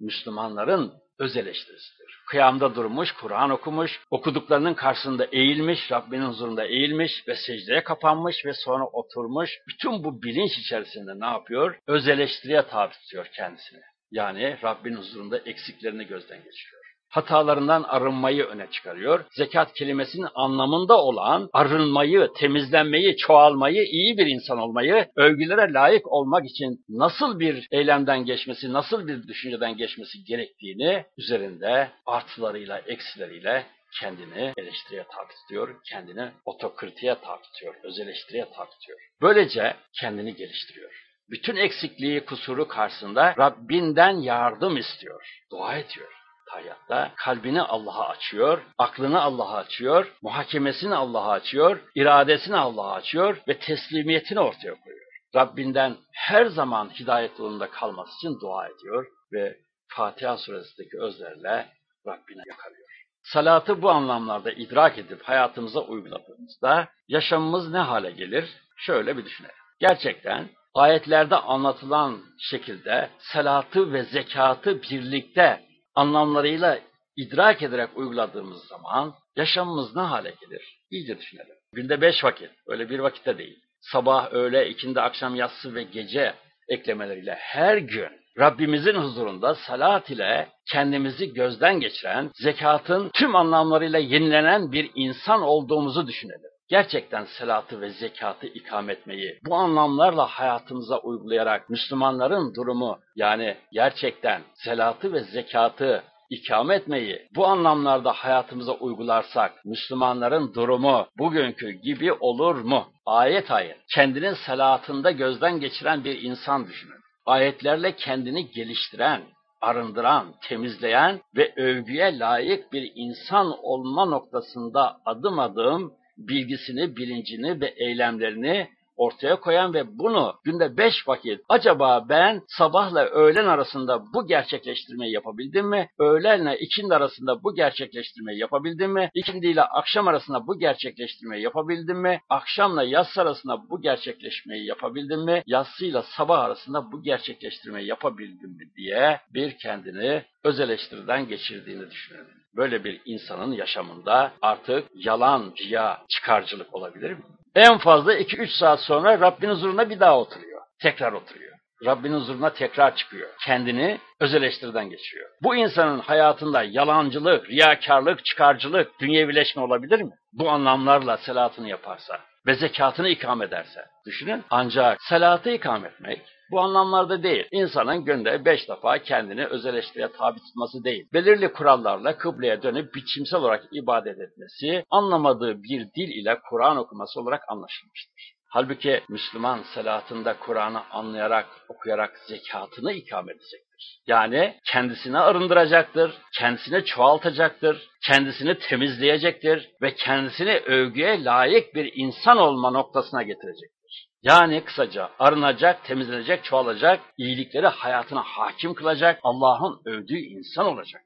Müslümanların öz eleştirisidir. Kıyamda durmuş, Kur'an okumuş, okuduklarının karşısında eğilmiş, Rabbinin huzurunda eğilmiş ve secdeye kapanmış ve sonra oturmuş. Bütün bu bilinç içerisinde ne yapıyor? Öz eleştiriye tabi tutuyor kendisini. Yani Rabbin huzurunda eksiklerini gözden geçiriyor hatalarından arınmayı öne çıkarıyor. Zekat kelimesinin anlamında olan arınmayı, temizlenmeyi, çoğalmayı, iyi bir insan olmayı, övgülere layık olmak için nasıl bir eylemden geçmesi, nasıl bir düşünceden geçmesi gerektiğini üzerinde artılarıyla, eksileriyle kendini eleştiriye tabi tutuyor, kendini otokritiğe tabi tutuyor, öz eleştiriye tabi tutuyor. Böylece kendini geliştiriyor. Bütün eksikliği, kusuru karşısında Rabbinden yardım istiyor, dua ediyor hayatta kalbini Allah'a açıyor, aklını Allah'a açıyor, muhakemesini Allah'a açıyor, iradesini Allah'a açıyor ve teslimiyetini ortaya koyuyor. Rabbinden her zaman hidayet yolunda kalması için dua ediyor ve Fatiha suresindeki özlerle Rabbine yakarıyor. Salatı bu anlamlarda idrak edip hayatımıza uyguladığımızda yaşamımız ne hale gelir? Şöyle bir düşünelim. Gerçekten ayetlerde anlatılan şekilde salatı ve zekatı birlikte anlamlarıyla idrak ederek uyguladığımız zaman yaşamımız ne hale gelir? İyice düşünelim. Günde beş vakit, öyle bir vakitte değil. Sabah, öğle, ikindi, akşam, yatsı ve gece eklemeleriyle her gün Rabbimizin huzurunda salat ile kendimizi gözden geçiren, zekatın tüm anlamlarıyla yenilenen bir insan olduğumuzu düşünelim. Gerçekten salatı ve zekatı ikam etmeyi bu anlamlarla hayatımıza uygulayarak Müslümanların durumu yani gerçekten salatı ve zekatı ikame etmeyi bu anlamlarda hayatımıza uygularsak Müslümanların durumu bugünkü gibi olur mu? Ayet ayet kendinin salatında gözden geçiren bir insan düşünün. Ayetlerle kendini geliştiren, arındıran, temizleyen ve övgüye layık bir insan olma noktasında adım adım bilgisini, bilincini ve eylemlerini ortaya koyan ve bunu günde beş vakit acaba ben sabahla öğlen arasında bu gerçekleştirmeyi yapabildim mi? Öğlenle ikindi arasında bu gerçekleştirmeyi yapabildim mi? İkindi ile akşam arasında bu gerçekleştirmeyi yapabildim mi? Akşamla yatsı arasında bu gerçekleşmeyi yapabildim mi? Yatsıyla sabah arasında bu gerçekleştirmeyi yapabildim mi diye bir kendini öz eleştiriden geçirdiğini düşünün. Böyle bir insanın yaşamında artık yalan, riya, çıkarcılık olabilir mi? En fazla 2-3 saat sonra Rabbin huzuruna bir daha oturuyor. Tekrar oturuyor. Rabbin huzuruna tekrar çıkıyor. Kendini öz eleştiriden geçiriyor. Bu insanın hayatında yalancılık, riyakarlık, çıkarcılık, dünyevileşme olabilir mi? Bu anlamlarla selatını yaparsa ve zekatını ikam ederse. Düşünün. Ancak salatı ikam etmek bu anlamlarda değil. İnsanın günde beş defa kendini öz eleştiriye tabi tutması değil. Belirli kurallarla kıbleye dönüp biçimsel olarak ibadet etmesi, anlamadığı bir dil ile Kur'an okuması olarak anlaşılmıştır. Halbuki Müslüman salatında Kur'an'ı anlayarak, okuyarak zekatını ikam edecektir. Yani kendisini arındıracaktır, kendisini çoğaltacaktır, kendisini temizleyecektir ve kendisini övgüye layık bir insan olma noktasına getirecektir. Yani kısaca arınacak, temizlenecek, çoğalacak, iyilikleri hayatına hakim kılacak, Allah'ın övdüğü insan olacak.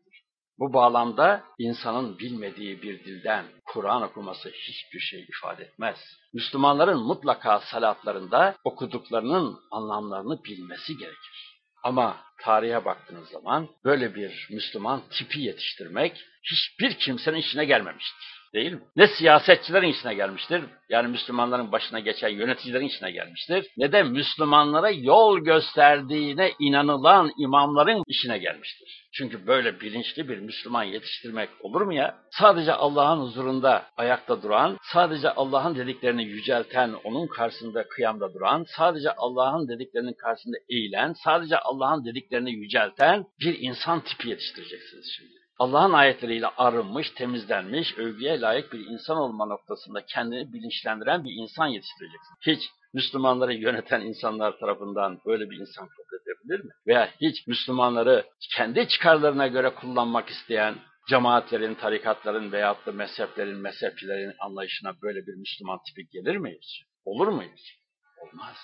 Bu bağlamda insanın bilmediği bir dilden Kur'an okuması hiçbir şey ifade etmez. Müslümanların mutlaka salatlarında okuduklarının anlamlarını bilmesi gerekir. Ama tarihe baktığınız zaman böyle bir Müslüman tipi yetiştirmek hiçbir kimsenin işine gelmemiştir. Değil mi? Ne siyasetçilerin işine gelmiştir, yani Müslümanların başına geçen yöneticilerin işine gelmiştir, ne de Müslümanlara yol gösterdiğine inanılan imamların işine gelmiştir. Çünkü böyle bilinçli bir Müslüman yetiştirmek olur mu ya? Sadece Allah'ın huzurunda ayakta duran, sadece Allah'ın dediklerini yücelten, onun karşısında kıyamda duran, sadece Allah'ın dediklerinin karşısında eğilen, sadece Allah'ın dediklerini yücelten bir insan tipi yetiştireceksiniz şimdi. Allah'ın ayetleriyle arınmış, temizlenmiş, övgüye layık bir insan olma noktasında kendini bilinçlendiren bir insan yetiştireceksin. Hiç Müslümanları yöneten insanlar tarafından böyle bir insan kabul edebilir mi? Veya hiç Müslümanları kendi çıkarlarına göre kullanmak isteyen cemaatlerin, tarikatların veyahut da mezheplerin, mezhepçilerin anlayışına böyle bir Müslüman tipi gelir mi hiç? Olur mu hiç? Olmaz.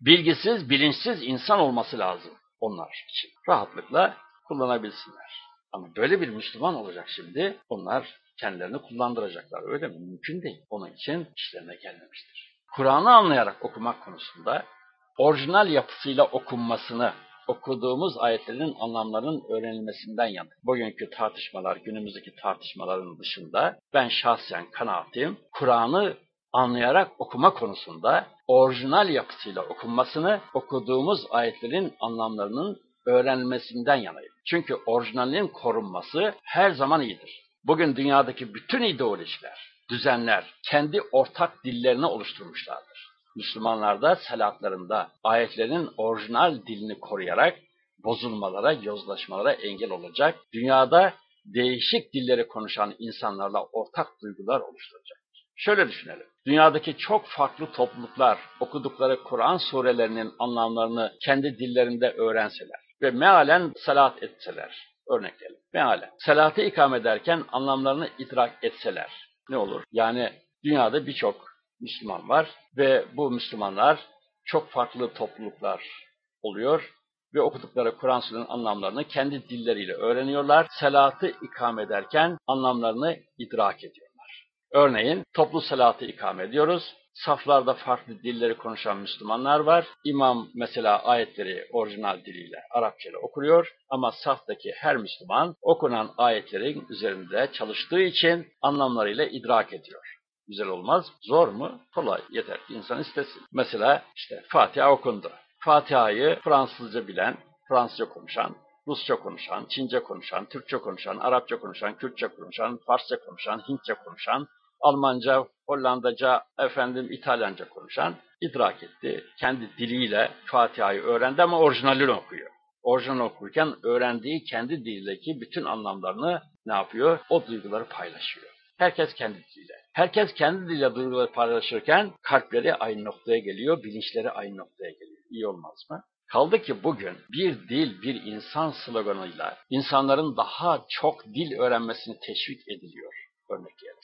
Bilgisiz, bilinçsiz insan olması lazım onlar için. Rahatlıkla kullanabilsinler. Ama böyle bir Müslüman olacak şimdi, onlar kendilerini kullandıracaklar. Öyle mi? Mümkün değil. Onun için işlerine gelmemiştir. Kur'an'ı anlayarak okumak konusunda orijinal yapısıyla okunmasını okuduğumuz ayetlerin anlamlarının öğrenilmesinden yana. Bugünkü tartışmalar, günümüzdeki tartışmaların dışında ben şahsen kanaatim Kur'an'ı anlayarak okuma konusunda orijinal yapısıyla okunmasını, okuduğumuz ayetlerin anlamlarının öğrenilmesinden yanayım. Çünkü orijinalin korunması her zaman iyidir. Bugün dünyadaki bütün ideolojiler, düzenler kendi ortak dillerini oluşturmuşlardır. Müslümanlar da salatlarında ayetlerin orijinal dilini koruyarak bozulmalara, yozlaşmalara engel olacak, dünyada değişik dilleri konuşan insanlarla ortak duygular oluşturacak. Şöyle düşünelim. Dünyadaki çok farklı topluluklar okudukları Kur'an surelerinin anlamlarını kendi dillerinde öğrenseler ve mealen salat etseler, örnek verelim, mealen salatı ikame ederken anlamlarını idrak etseler ne olur? Yani dünyada birçok Müslüman var ve bu Müslümanlar çok farklı topluluklar oluyor ve okudukları Kur'an surelerin anlamlarını kendi dilleriyle öğreniyorlar. Salatı ikame ederken anlamlarını idrak ediyorlar. Örneğin toplu salatı ikame ediyoruz. Saflarda farklı dilleri konuşan Müslümanlar var. İmam mesela ayetleri orijinal diliyle, Arapça ile okuyor ama saftaki her Müslüman okunan ayetlerin üzerinde çalıştığı için anlamlarıyla idrak ediyor. Güzel olmaz. Zor mu? Kolay. Yeter ki insan istesin. Mesela işte Fatiha okundu. Fatiha'yı Fransızca bilen, Fransızca konuşan, Rusça konuşan, Çince konuşan, Türkçe konuşan, Arapça konuşan, Kürtçe konuşan, Farsça konuşan, Hintçe konuşan, Almanca, Hollandaca, efendim İtalyanca konuşan idrak etti. Kendi diliyle Fatiha'yı öğrendi ama orijinalini okuyor. Orijinal okurken öğrendiği kendi dilindeki bütün anlamlarını ne yapıyor? O duyguları paylaşıyor. Herkes kendi diliyle. Herkes kendi diliyle duyguları paylaşırken kalpleri aynı noktaya geliyor, bilinçleri aynı noktaya geliyor. İyi olmaz mı? Kaldı ki bugün bir dil, bir insan sloganıyla insanların daha çok dil öğrenmesini teşvik ediliyor.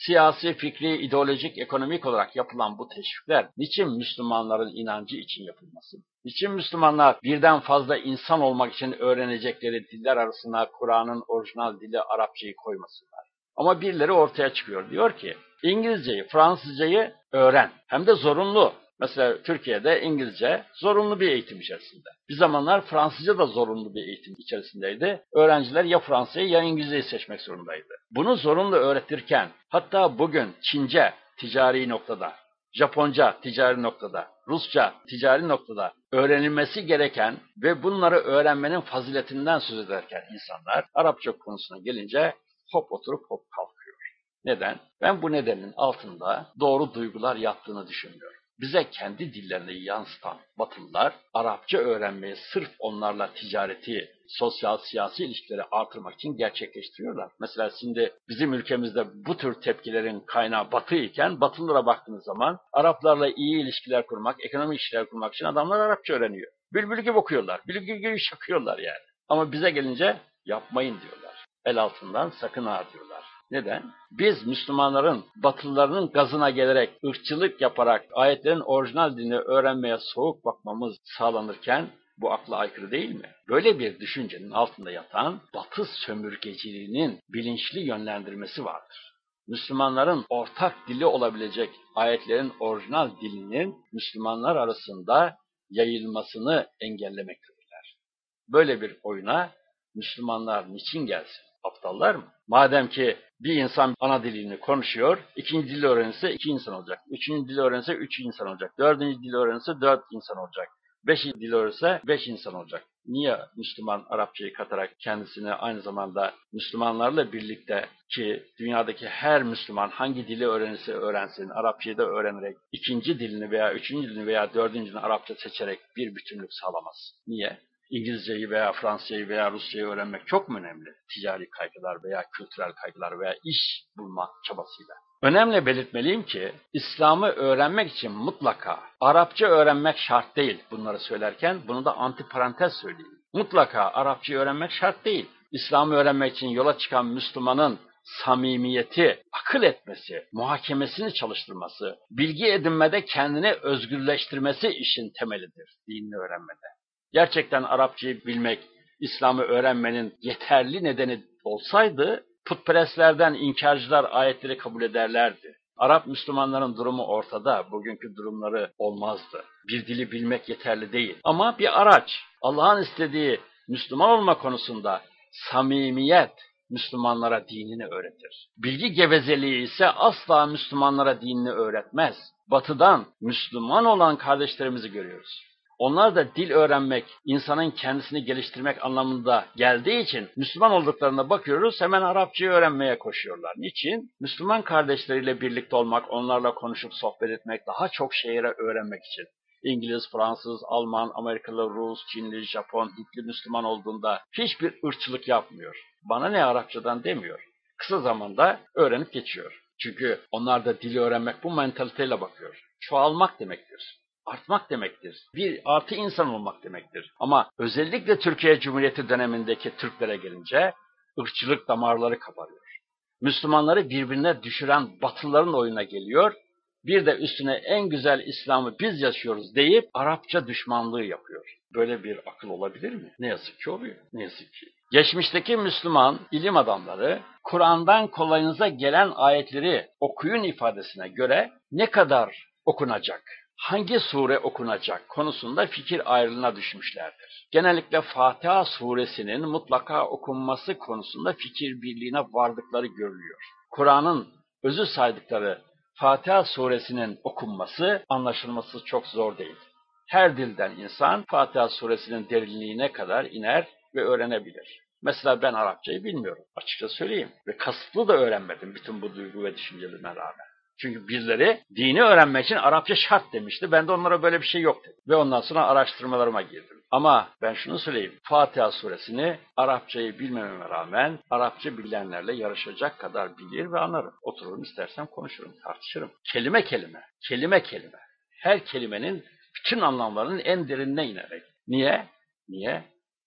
Siyasi, fikri, ideolojik, ekonomik olarak yapılan bu teşvikler niçin Müslümanların inancı için yapılmasın? Niçin Müslümanlar birden fazla insan olmak için öğrenecekleri diller arasına Kur'an'ın orijinal dili Arapçayı koymasınlar? Ama birileri ortaya çıkıyor. Diyor ki İngilizceyi, Fransızcayı öğren. Hem de zorunlu. Mesela Türkiye'de İngilizce zorunlu bir eğitim içerisinde. Bir zamanlar Fransızca da zorunlu bir eğitim içerisindeydi. Öğrenciler ya Fransızcayı ya İngilizceyi seçmek zorundaydı. Bunu zorunlu öğretirken hatta bugün Çince ticari noktada, Japonca ticari noktada, Rusça ticari noktada öğrenilmesi gereken ve bunları öğrenmenin faziletinden söz ederken insanlar Arapça konusuna gelince hop oturup hop kalkıyor. Neden? Ben bu nedenin altında doğru duygular yattığını düşünmüyorum bize kendi dillerini yansıtan Batılılar, Arapça öğrenmeyi sırf onlarla ticareti, sosyal siyasi ilişkileri artırmak için gerçekleştiriyorlar. Mesela şimdi bizim ülkemizde bu tür tepkilerin kaynağı Batı iken Batılılara baktığınız zaman Araplarla iyi ilişkiler kurmak, ekonomik ilişkiler kurmak için adamlar Arapça öğreniyor. Bülbül gibi okuyorlar, bülbül gibi şakıyorlar yani. Ama bize gelince yapmayın diyorlar. El altından sakın ha diyorlar. Neden? Biz Müslümanların batılılarının gazına gelerek, ırkçılık yaparak ayetlerin orijinal dilini öğrenmeye soğuk bakmamız sağlanırken bu akla aykırı değil mi? Böyle bir düşüncenin altında yatan batı sömürgeciliğinin bilinçli yönlendirmesi vardır. Müslümanların ortak dili olabilecek ayetlerin orijinal dilinin Müslümanlar arasında yayılmasını engellemektedirler. Böyle bir oyuna Müslümanlar niçin gelsin? Aptallar mı? Madem ki bir insan ana dilini konuşuyor, ikinci dil öğrenirse iki insan olacak. Üçüncü dil öğrenirse üç insan olacak. Dördüncü dil öğrenirse dört insan olacak. Beşinci dil öğrenirse beş insan olacak. Niye Müslüman Arapçayı katarak kendisini aynı zamanda Müslümanlarla birlikte ki dünyadaki her Müslüman hangi dili öğrenirse öğrensin, Arapçayı da öğrenerek ikinci dilini veya üçüncü dilini veya dördüncünü Arapça seçerek bir bütünlük sağlamaz. Niye? İngilizceyi veya Fransızcayı veya Rusçayı öğrenmek çok mu önemli? Ticari kaygılar veya kültürel kaygılar veya iş bulma çabasıyla. Önemli belirtmeliyim ki İslam'ı öğrenmek için mutlaka Arapça öğrenmek şart değil bunları söylerken bunu da antiparantez söyleyeyim. Mutlaka Arapça öğrenmek şart değil. İslam'ı öğrenmek için yola çıkan Müslümanın samimiyeti, akıl etmesi, muhakemesini çalıştırması, bilgi edinmede kendini özgürleştirmesi işin temelidir dinini öğrenmede gerçekten Arapçayı bilmek, İslam'ı öğrenmenin yeterli nedeni olsaydı, putperestlerden inkarcılar ayetleri kabul ederlerdi. Arap Müslümanların durumu ortada. Bugünkü durumları olmazdı. Bir dili bilmek yeterli değil. Ama bir araç. Allah'ın istediği Müslüman olma konusunda samimiyet Müslümanlara dinini öğretir. Bilgi gevezeliği ise asla Müslümanlara dinini öğretmez. Batıdan Müslüman olan kardeşlerimizi görüyoruz. Onlar da dil öğrenmek, insanın kendisini geliştirmek anlamında geldiği için Müslüman olduklarına bakıyoruz hemen Arapçayı öğrenmeye koşuyorlar. Niçin? Müslüman kardeşleriyle birlikte olmak, onlarla konuşup sohbet etmek, daha çok şeyleri öğrenmek için. İngiliz, Fransız, Alman, Amerikalı, Rus, Çinli, Japon, Hintli Müslüman olduğunda hiçbir ırkçılık yapmıyor. Bana ne Arapçadan demiyor. Kısa zamanda öğrenip geçiyor. Çünkü onlar da dili öğrenmek bu mentaliteyle bakıyor. Çoğalmak demektir artmak demektir. Bir artı insan olmak demektir. Ama özellikle Türkiye Cumhuriyeti dönemindeki Türklere gelince ırkçılık damarları kabarıyor. Müslümanları birbirine düşüren Batılıların oyuna geliyor. Bir de üstüne en güzel İslam'ı biz yaşıyoruz deyip Arapça düşmanlığı yapıyor. Böyle bir akıl olabilir mi? Ne yazık ki oluyor. Ne yazık ki. Geçmişteki Müslüman ilim adamları Kur'an'dan kolayınıza gelen ayetleri okuyun ifadesine göre ne kadar okunacak, hangi sure okunacak konusunda fikir ayrılığına düşmüşlerdir. Genellikle Fatiha suresinin mutlaka okunması konusunda fikir birliğine vardıkları görülüyor. Kur'an'ın özü saydıkları Fatiha suresinin okunması, anlaşılması çok zor değil. Her dilden insan Fatiha suresinin derinliğine kadar iner ve öğrenebilir. Mesela ben Arapçayı bilmiyorum. Açıkça söyleyeyim. Ve kasıtlı da öğrenmedim bütün bu duygu ve düşüncelerime rağmen. Çünkü birileri dini öğrenmek için Arapça şart demişti. Ben de onlara böyle bir şey yok dedim. Ve ondan sonra araştırmalarıma girdim. Ama ben şunu söyleyeyim. Fatiha suresini Arapçayı bilmememe rağmen Arapça bilenlerle yarışacak kadar bilir ve anlarım. Otururum istersem konuşurum, tartışırım. Kelime kelime, kelime kelime. Her kelimenin bütün anlamlarının en derinine inerek. Niye? Niye?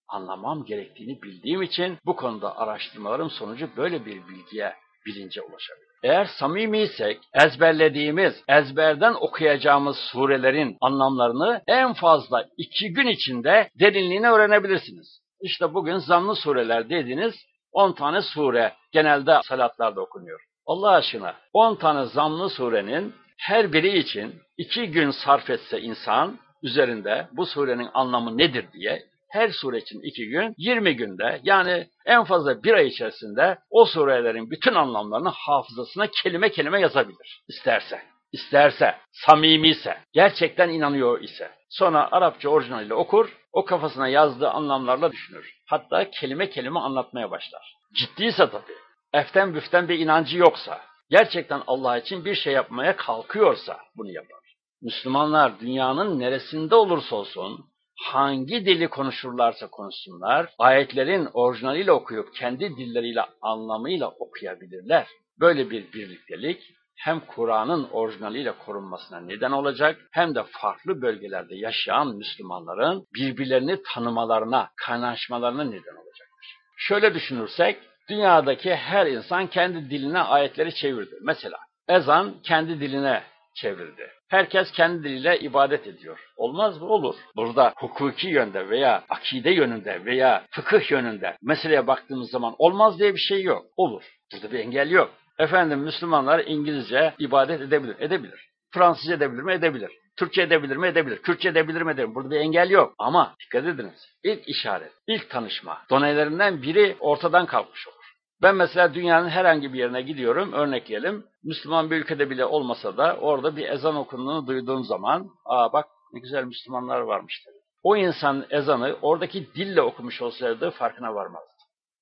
Anlamam gerektiğini bildiğim için bu konuda araştırmalarım sonucu böyle bir bilgiye, bilince ulaşabilirim. Eğer samimiysek ezberlediğimiz, ezberden okuyacağımız surelerin anlamlarını en fazla iki gün içinde derinliğine öğrenebilirsiniz. İşte bugün zamlı sureler dediğiniz 10 tane sure genelde salatlarda okunuyor. Allah aşkına 10 tane zamlı surenin her biri için iki gün sarf etse insan üzerinde bu surenin anlamı nedir diye her sure için iki gün, 20 günde yani en fazla bir ay içerisinde o surelerin bütün anlamlarını hafızasına kelime kelime yazabilir. isterse. İsterse, samimi ise, gerçekten inanıyor ise. Sonra Arapça orijinaliyle okur, o kafasına yazdığı anlamlarla düşünür. Hatta kelime kelime anlatmaya başlar. Ciddiyse tabii, eften büften bir inancı yoksa, gerçekten Allah için bir şey yapmaya kalkıyorsa bunu yapar. Müslümanlar dünyanın neresinde olursa olsun, hangi dili konuşurlarsa konuşsunlar, ayetlerin orijinaliyle okuyup kendi dilleriyle anlamıyla okuyabilirler. Böyle bir birliktelik hem Kur'an'ın orijinaliyle korunmasına neden olacak hem de farklı bölgelerde yaşayan Müslümanların birbirlerini tanımalarına, kaynaşmalarına neden olacaktır. Şöyle düşünürsek, dünyadaki her insan kendi diline ayetleri çevirdi. Mesela ezan kendi diline çevrildi. Herkes kendi diliyle ibadet ediyor. Olmaz mı? Olur. Burada hukuki yönde veya akide yönünde veya fıkıh yönünde meseleye baktığımız zaman olmaz diye bir şey yok. Olur. Burada bir engel yok. Efendim Müslümanlar İngilizce ibadet edebilir. Edebilir. Fransızca edebilir mi? Edebilir. Türkçe edebilir mi? Edebilir. Kürtçe edebilir mi? Edebilir. Burada bir engel yok. Ama dikkat ediniz. İlk işaret, ilk tanışma donelerinden biri ortadan kalkmış olur. Ben mesela dünyanın herhangi bir yerine gidiyorum, örnekleyelim. Müslüman bir ülkede bile olmasa da orada bir ezan okunduğunu duyduğum zaman, aa bak ne güzel Müslümanlar varmış dedi. O insan ezanı oradaki dille okumuş olsaydı farkına varmazdı.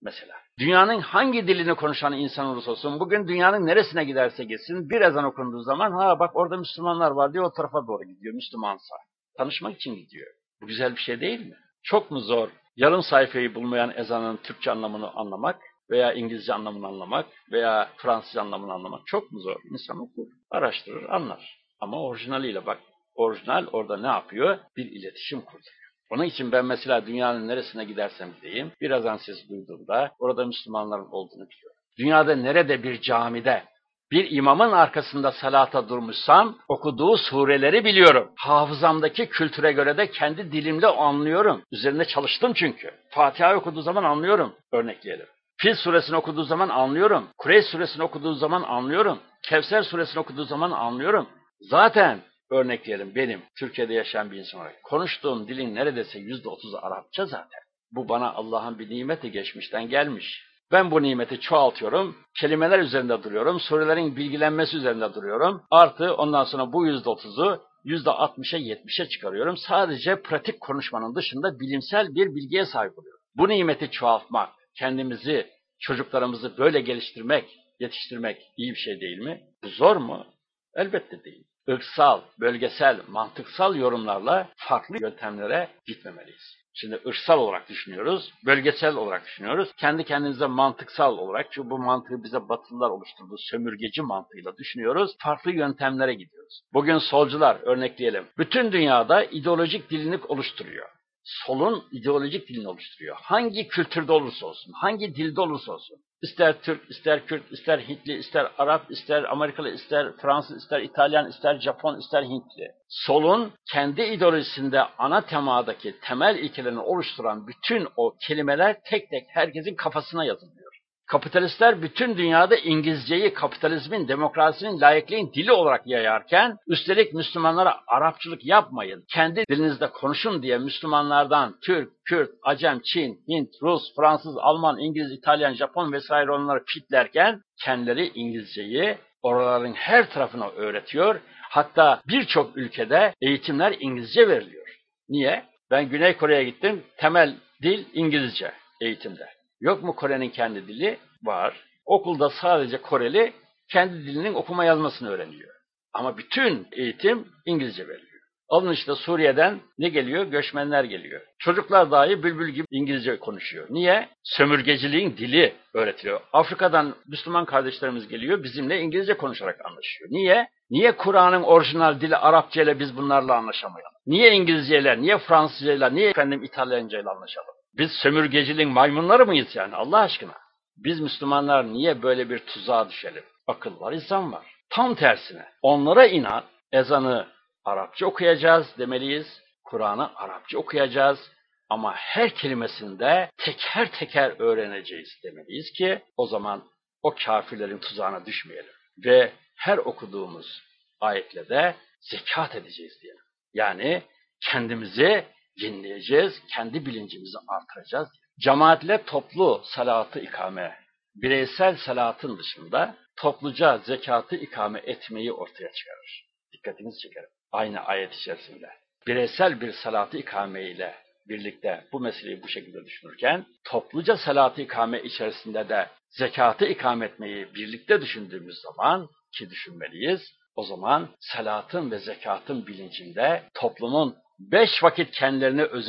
Mesela. Dünyanın hangi dilini konuşan insan olursa olsun, bugün dünyanın neresine giderse gitsin, bir ezan okunduğu zaman, ha bak orada Müslümanlar var diye o tarafa doğru gidiyor, Müslümansa. Tanışmak için gidiyor. Bu güzel bir şey değil mi? Çok mu zor yarım sayfayı bulmayan ezanın Türkçe anlamını anlamak? Veya İngilizce anlamını anlamak veya Fransızca anlamını anlamak çok mu zor? İnsan okur, araştırır, anlar. Ama orijinaliyle bak, orijinal orada ne yapıyor? Bir iletişim kurduruyor. Onun için ben mesela dünyanın neresine gidersem gideyim, birazdan ses duyduğumda orada Müslümanların olduğunu biliyorum. Dünyada nerede bir camide bir imamın arkasında salata durmuşsam okuduğu sureleri biliyorum. Hafızamdaki kültüre göre de kendi dilimle anlıyorum. Üzerinde çalıştım çünkü. Fatiha okuduğu zaman anlıyorum örnekleyelim Fil suresini okuduğu zaman anlıyorum. Kureyş suresini okuduğu zaman anlıyorum. Kevser suresini okuduğu zaman anlıyorum. Zaten örnekleyelim benim Türkiye'de yaşayan bir insan olarak konuştuğum dilin neredeyse yüzde otuzu Arapça zaten. Bu bana Allah'ın bir nimeti geçmişten gelmiş. Ben bu nimeti çoğaltıyorum, kelimeler üzerinde duruyorum, surelerin bilgilenmesi üzerinde duruyorum. Artı ondan sonra bu yüzde otuzu yüzde altmışa yetmişe çıkarıyorum. Sadece pratik konuşmanın dışında bilimsel bir bilgiye sahip oluyorum. Bu nimeti çoğaltmak, kendimizi, çocuklarımızı böyle geliştirmek, yetiştirmek iyi bir şey değil mi? Zor mu? Elbette değil. Irksal, bölgesel, mantıksal yorumlarla farklı yöntemlere gitmemeliyiz. Şimdi ırksal olarak düşünüyoruz, bölgesel olarak düşünüyoruz. Kendi kendimize mantıksal olarak, çünkü bu mantığı bize batılılar oluşturduğu sömürgeci mantığıyla düşünüyoruz. Farklı yöntemlere gidiyoruz. Bugün solcular örnekleyelim. Bütün dünyada ideolojik dilini oluşturuyor solun ideolojik dilini oluşturuyor. Hangi kültürde olursa olsun, hangi dilde olursa olsun. İster Türk, ister Kürt, ister Hintli, ister Arap, ister Amerikalı, ister Fransız, ister İtalyan, ister Japon, ister Hintli. Solun kendi ideolojisinde ana temadaki temel ilkelerini oluşturan bütün o kelimeler tek tek herkesin kafasına yazılıyor. Kapitalistler bütün dünyada İngilizceyi kapitalizmin, demokrasinin, layıklığın dili olarak yayarken, üstelik Müslümanlara Arapçılık yapmayın, kendi dilinizde konuşun diye Müslümanlardan Türk, Kürt, Acem, Çin, Hint, Rus, Fransız, Alman, İngiliz, İtalyan, Japon vesaire onları fitlerken, kendileri İngilizceyi oraların her tarafına öğretiyor. Hatta birçok ülkede eğitimler İngilizce veriliyor. Niye? Ben Güney Kore'ye gittim, temel dil İngilizce eğitimde. Yok mu Kore'nin kendi dili? Var. Okulda sadece Koreli kendi dilinin okuma yazmasını öğreniyor. Ama bütün eğitim İngilizce veriliyor. Alın işte Suriye'den ne geliyor? Göçmenler geliyor. Çocuklar dahi bülbül gibi İngilizce konuşuyor. Niye? Sömürgeciliğin dili öğretiliyor. Afrika'dan Müslüman kardeşlerimiz geliyor, bizimle İngilizce konuşarak anlaşıyor. Niye? Niye Kur'an'ın orijinal dili Arapça ile biz bunlarla anlaşamayalım? Niye İngilizceyle, niye Fransızcayla, niye efendim İtalyancayla anlaşalım? Biz sömürgeciliğin maymunları mıyız yani Allah aşkına? Biz Müslümanlar niye böyle bir tuzağa düşelim? Akıl var, insan var. Tam tersine onlara inan, ezanı Arapça okuyacağız demeliyiz, Kur'an'ı Arapça okuyacağız ama her kelimesinde teker teker öğreneceğiz demeliyiz ki o zaman o kafirlerin tuzağına düşmeyelim. Ve her okuduğumuz ayetle de zekat edeceğiz diyelim. Yani kendimizi yenileyeceğiz, kendi bilincimizi artıracağız. Cemaatle toplu salatı ikame, bireysel salatın dışında topluca zekatı ikame etmeyi ortaya çıkarır. Dikkatinizi çekerim. Aynı ayet içerisinde. Bireysel bir salatı ikame ile birlikte bu meseleyi bu şekilde düşünürken, topluca salatı ikame içerisinde de zekatı ikame etmeyi birlikte düşündüğümüz zaman ki düşünmeliyiz, o zaman salatın ve zekatın bilincinde toplumun beş vakit kendilerini öz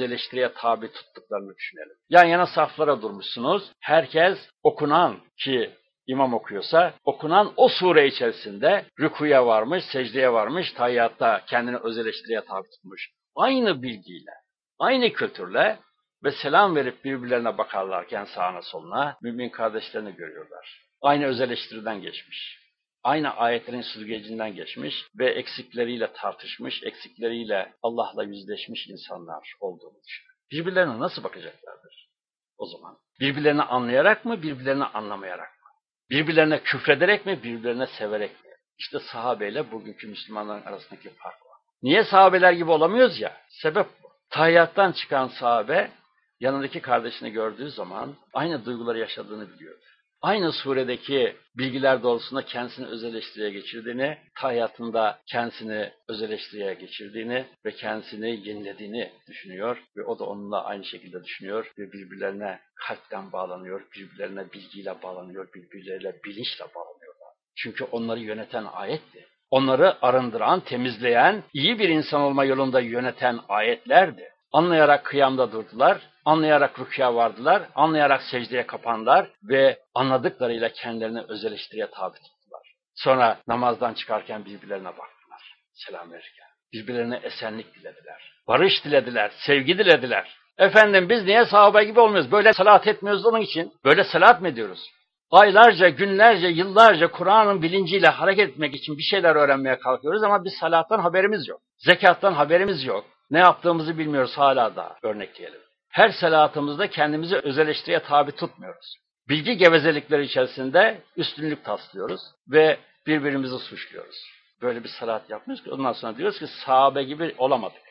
tabi tuttuklarını düşünelim. Yan yana saflara durmuşsunuz. Herkes okunan ki imam okuyorsa okunan o sure içerisinde rükuya varmış, secdeye varmış, tayyatta kendini öz tabi tutmuş. Aynı bilgiyle, aynı kültürle ve selam verip birbirlerine bakarlarken sağına soluna mümin kardeşlerini görüyorlar. Aynı öz geçmiş aynı ayetlerin süzgecinden geçmiş ve eksikleriyle tartışmış, eksikleriyle Allah'la yüzleşmiş insanlar olduğunu düşünüyor. Birbirlerine nasıl bakacaklardır o zaman? Birbirlerini anlayarak mı, birbirlerini anlamayarak mı? Birbirlerine küfrederek mi, birbirlerine severek mi? İşte sahabeyle bugünkü Müslümanların arasındaki fark var. Niye sahabeler gibi olamıyoruz ya? Sebep bu. Tahiyyattan çıkan sahabe yanındaki kardeşini gördüğü zaman aynı duyguları yaşadığını biliyordu aynı suredeki bilgiler doğrultusunda kendisini öz eleştiriye geçirdiğini, hayatında kendisini öz geçirdiğini ve kendisini yenilediğini düşünüyor ve o da onunla aynı şekilde düşünüyor ve birbirlerine kalpten bağlanıyor, birbirlerine bilgiyle bağlanıyor, birbirleriyle bilinçle bağlanıyorlar. Çünkü onları yöneten ayetti. Onları arındıran, temizleyen, iyi bir insan olma yolunda yöneten ayetlerdi. Anlayarak kıyamda durdular, anlayarak rükya vardılar, anlayarak secdeye kapandılar ve anladıklarıyla kendilerini öz eleştiriye tabi tuttular. Sonra namazdan çıkarken birbirlerine baktılar. Selam verirken. Birbirlerine esenlik dilediler. Barış dilediler, sevgi dilediler. Efendim biz niye sahabe gibi olmuyoruz? Böyle salat etmiyoruz onun için. Böyle salat mı ediyoruz? Aylarca, günlerce, yıllarca Kur'an'ın bilinciyle hareket etmek için bir şeyler öğrenmeye kalkıyoruz ama biz salattan haberimiz yok. Zekattan haberimiz yok. Ne yaptığımızı bilmiyoruz hala da örnekleyelim. Her salatımızda kendimizi öz eleştiriye tabi tutmuyoruz. Bilgi gevezelikleri içerisinde üstünlük taslıyoruz ve birbirimizi suçluyoruz. Böyle bir salat yapmıyoruz ki ondan sonra diyoruz ki sahabe gibi olamadık.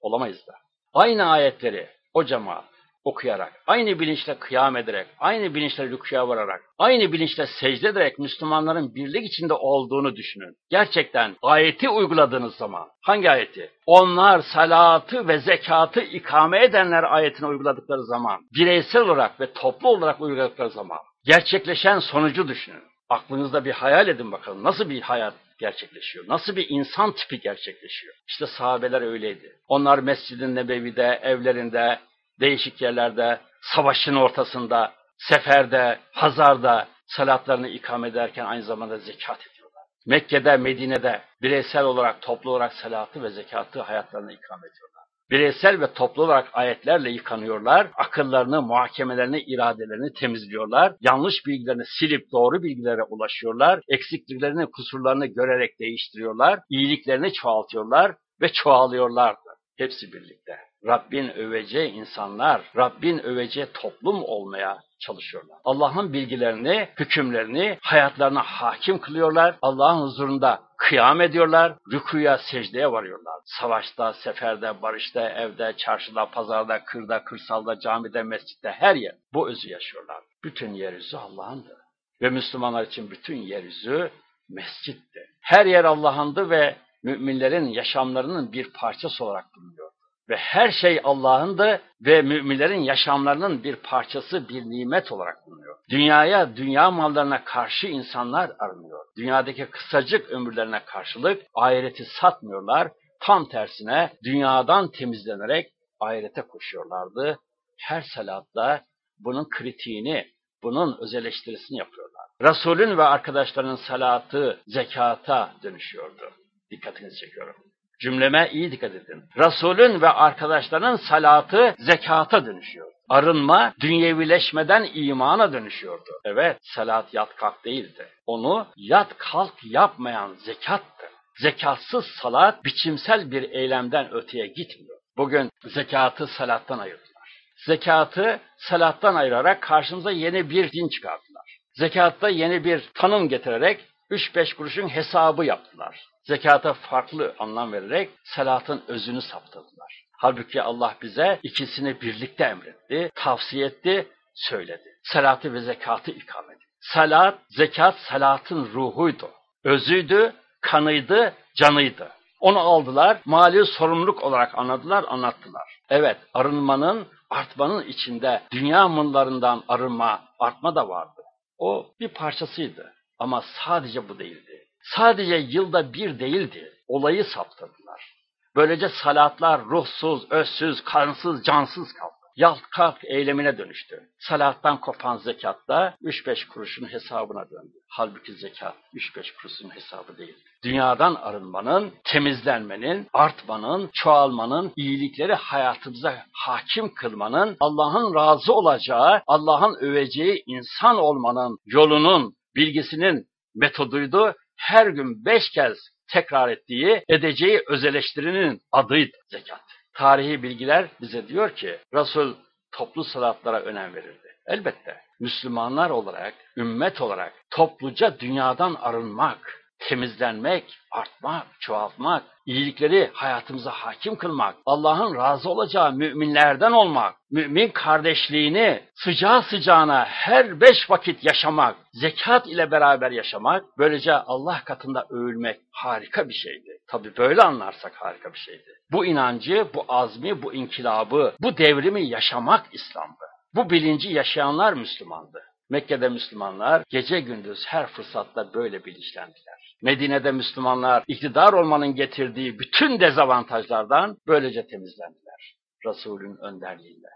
Olamayız da. Aynı ayetleri o cemaat okuyarak, aynı bilinçle kıyam ederek, aynı bilinçle rüküya vararak, aynı bilinçle secde ederek Müslümanların birlik içinde olduğunu düşünün. Gerçekten ayeti uyguladığınız zaman, hangi ayeti? Onlar salatı ve zekatı ikame edenler ayetini uyguladıkları zaman, bireysel olarak ve toplu olarak uyguladıkları zaman, gerçekleşen sonucu düşünün. Aklınızda bir hayal edin bakalım. Nasıl bir hayat gerçekleşiyor? Nasıl bir insan tipi gerçekleşiyor? İşte sahabeler öyleydi. Onlar Mescid-i Nebevi'de, evlerinde, değişik yerlerde, savaşın ortasında, seferde, hazarda salatlarını ikame ederken aynı zamanda zekat ediyorlar. Mekke'de, Medine'de bireysel olarak, toplu olarak salatı ve zekatı hayatlarına ikame ediyorlar. Bireysel ve toplu olarak ayetlerle yıkanıyorlar, akıllarını, muhakemelerini, iradelerini temizliyorlar, yanlış bilgilerini silip doğru bilgilere ulaşıyorlar, eksikliklerini, kusurlarını görerek değiştiriyorlar, iyiliklerini çoğaltıyorlar ve çoğalıyorlardı. Hepsi birlikte. Rabbin öveceği insanlar, Rabbin öveceği toplum olmaya çalışıyorlar. Allah'ın bilgilerini, hükümlerini hayatlarına hakim kılıyorlar. Allah'ın huzurunda kıyam ediyorlar. Rükuya, secdeye varıyorlar. Savaşta, seferde, barışta, evde, çarşıda, pazarda, kırda, kırsalda, camide, mescitte her yer bu özü yaşıyorlar. Bütün yeryüzü Allah'ındı. Ve Müslümanlar için bütün yeryüzü mescitti. Her yer Allah'ındı ve müminlerin yaşamlarının bir parçası olarak bulunuyor. Ve her şey Allah'ındı ve müminlerin yaşamlarının bir parçası, bir nimet olarak bulunuyor. Dünyaya, dünya mallarına karşı insanlar aranıyor. Dünyadaki kısacık ömürlerine karşılık ahireti satmıyorlar. Tam tersine dünyadan temizlenerek ahirete koşuyorlardı. Her salatta bunun kritiğini, bunun öz eleştirisini yapıyorlar. Resulün ve arkadaşlarının salatı zekata dönüşüyordu. Dikkatinizi çekiyorum. Cümleme iyi dikkat edin. Resulün ve arkadaşlarının salatı zekata dönüşüyor. Arınma dünyevileşmeden imana dönüşüyordu. Evet, salat yat kalk değildi. Onu yat kalk yapmayan zekattı. Zekatsız salat biçimsel bir eylemden öteye gitmiyor. Bugün zekatı salattan ayırdılar. Zekatı salattan ayırarak karşımıza yeni bir din çıkarttılar. Zekatta yeni bir tanım getirerek 3-5 kuruşun hesabı yaptılar. Zekata farklı anlam vererek salatın özünü saptadılar. Halbuki Allah bize ikisini birlikte emretti, tavsiye etti, söyledi. Salatı ve zekatı ikame edin. Salat, zekat salatın ruhuydu. Özüydü, kanıydı, canıydı. Onu aldılar, mali sorumluluk olarak anladılar, anlattılar. Evet, arınmanın, artmanın içinde dünya mınlarından arınma, artma da vardı. O bir parçasıydı. Ama sadece bu değildi. Sadece yılda bir değildi. Olayı saptadılar. Böylece salatlar ruhsuz, özsüz, kansız, cansız kaldı. Yalt kalk eylemine dönüştü. Salattan kopan zekat da 3-5 kuruşun hesabına döndü. Halbuki zekat 3-5 kuruşun hesabı değil. Dünyadan arınmanın, temizlenmenin, artmanın, çoğalmanın, iyilikleri hayatımıza hakim kılmanın, Allah'ın razı olacağı, Allah'ın öveceği insan olmanın yolunun, bilgisinin metoduydu. Her gün beş kez tekrar ettiği, edeceği öz eleştirinin adıydı zekat. Tarihi bilgiler bize diyor ki Resul toplu salatlara önem verirdi. Elbette Müslümanlar olarak, ümmet olarak topluca dünyadan arınmak, temizlenmek, artmak, çoğaltmak, iyilikleri hayatımıza hakim kılmak, Allah'ın razı olacağı müminlerden olmak, mümin kardeşliğini sıcağı sıcağına her beş vakit yaşamak, zekat ile beraber yaşamak, böylece Allah katında övülmek harika bir şeydi. Tabi böyle anlarsak harika bir şeydi. Bu inancı, bu azmi, bu inkilabı, bu devrimi yaşamak İslam'dı. Bu bilinci yaşayanlar Müslümandı. Mekke'de Müslümanlar gece gündüz her fırsatta böyle bilinçlendiler. Medine'de Müslümanlar iktidar olmanın getirdiği bütün dezavantajlardan böylece temizlendiler. Resulün önderliğiyle.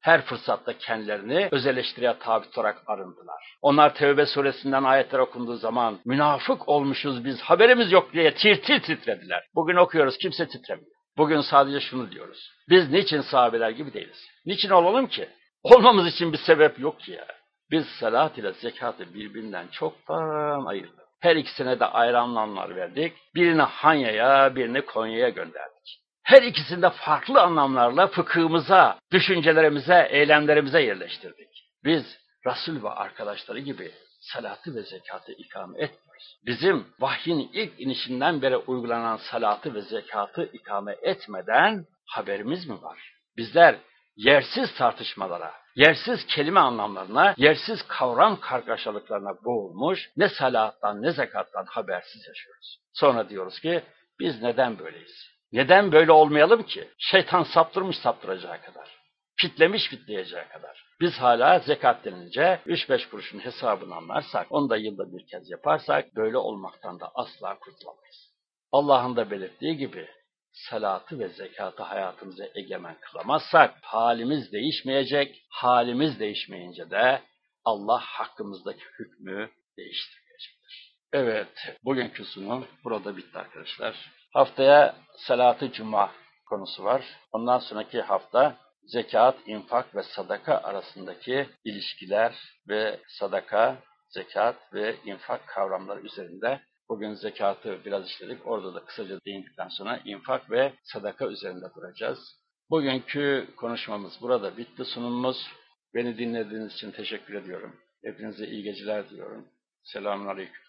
Her fırsatta kendilerini öz eleştiriye tabi tutarak arındılar. Onlar Tevbe suresinden ayetler okunduğu zaman münafık olmuşuz biz haberimiz yok diye tir tir titrediler. Bugün okuyoruz kimse titremiyor. Bugün sadece şunu diyoruz. Biz niçin sahabeler gibi değiliz? Niçin olalım ki? Olmamız için bir sebep yok ki ya. Biz salat ile zekatı birbirinden çoktan ayırdık. Her ikisine de ayrı anlamlar verdik. Birini Hanya'ya, birini Konya'ya gönderdik. Her ikisinde farklı anlamlarla fıkhımıza, düşüncelerimize, eylemlerimize yerleştirdik. Biz Resul ve arkadaşları gibi salatı ve zekatı ikame etmiyoruz. Bizim vahyin ilk inişinden beri uygulanan salatı ve zekatı ikame etmeden haberimiz mi var? Bizler yersiz tartışmalara, yersiz kelime anlamlarına, yersiz kavram kargaşalıklarına boğulmuş, ne salattan ne zekattan habersiz yaşıyoruz. Sonra diyoruz ki, biz neden böyleyiz? Neden böyle olmayalım ki? Şeytan saptırmış saptıracağı kadar. Fitlemiş fitleyeceği kadar. Biz hala zekat denince 3-5 kuruşun hesabını anlarsak, onu da yılda bir kez yaparsak, böyle olmaktan da asla kurtulamayız. Allah'ın da belirttiği gibi, salatı ve zekatı hayatımıza egemen kılamazsak, halimiz değişmeyecek, halimiz değişmeyince de Allah hakkımızdaki hükmü değiştirmeyecektir. Evet, bugünkü sunum burada bitti arkadaşlar. Haftaya salatı cuma konusu var. Ondan sonraki hafta zekat, infak ve sadaka arasındaki ilişkiler ve sadaka, zekat ve infak kavramları üzerinde bugün zekatı biraz işledik. Orada da kısaca değindikten sonra infak ve sadaka üzerinde duracağız. Bugünkü konuşmamız burada bitti sunumumuz. Beni dinlediğiniz için teşekkür ediyorum. Hepinize iyi geceler diliyorum. Selamun Aleyküm.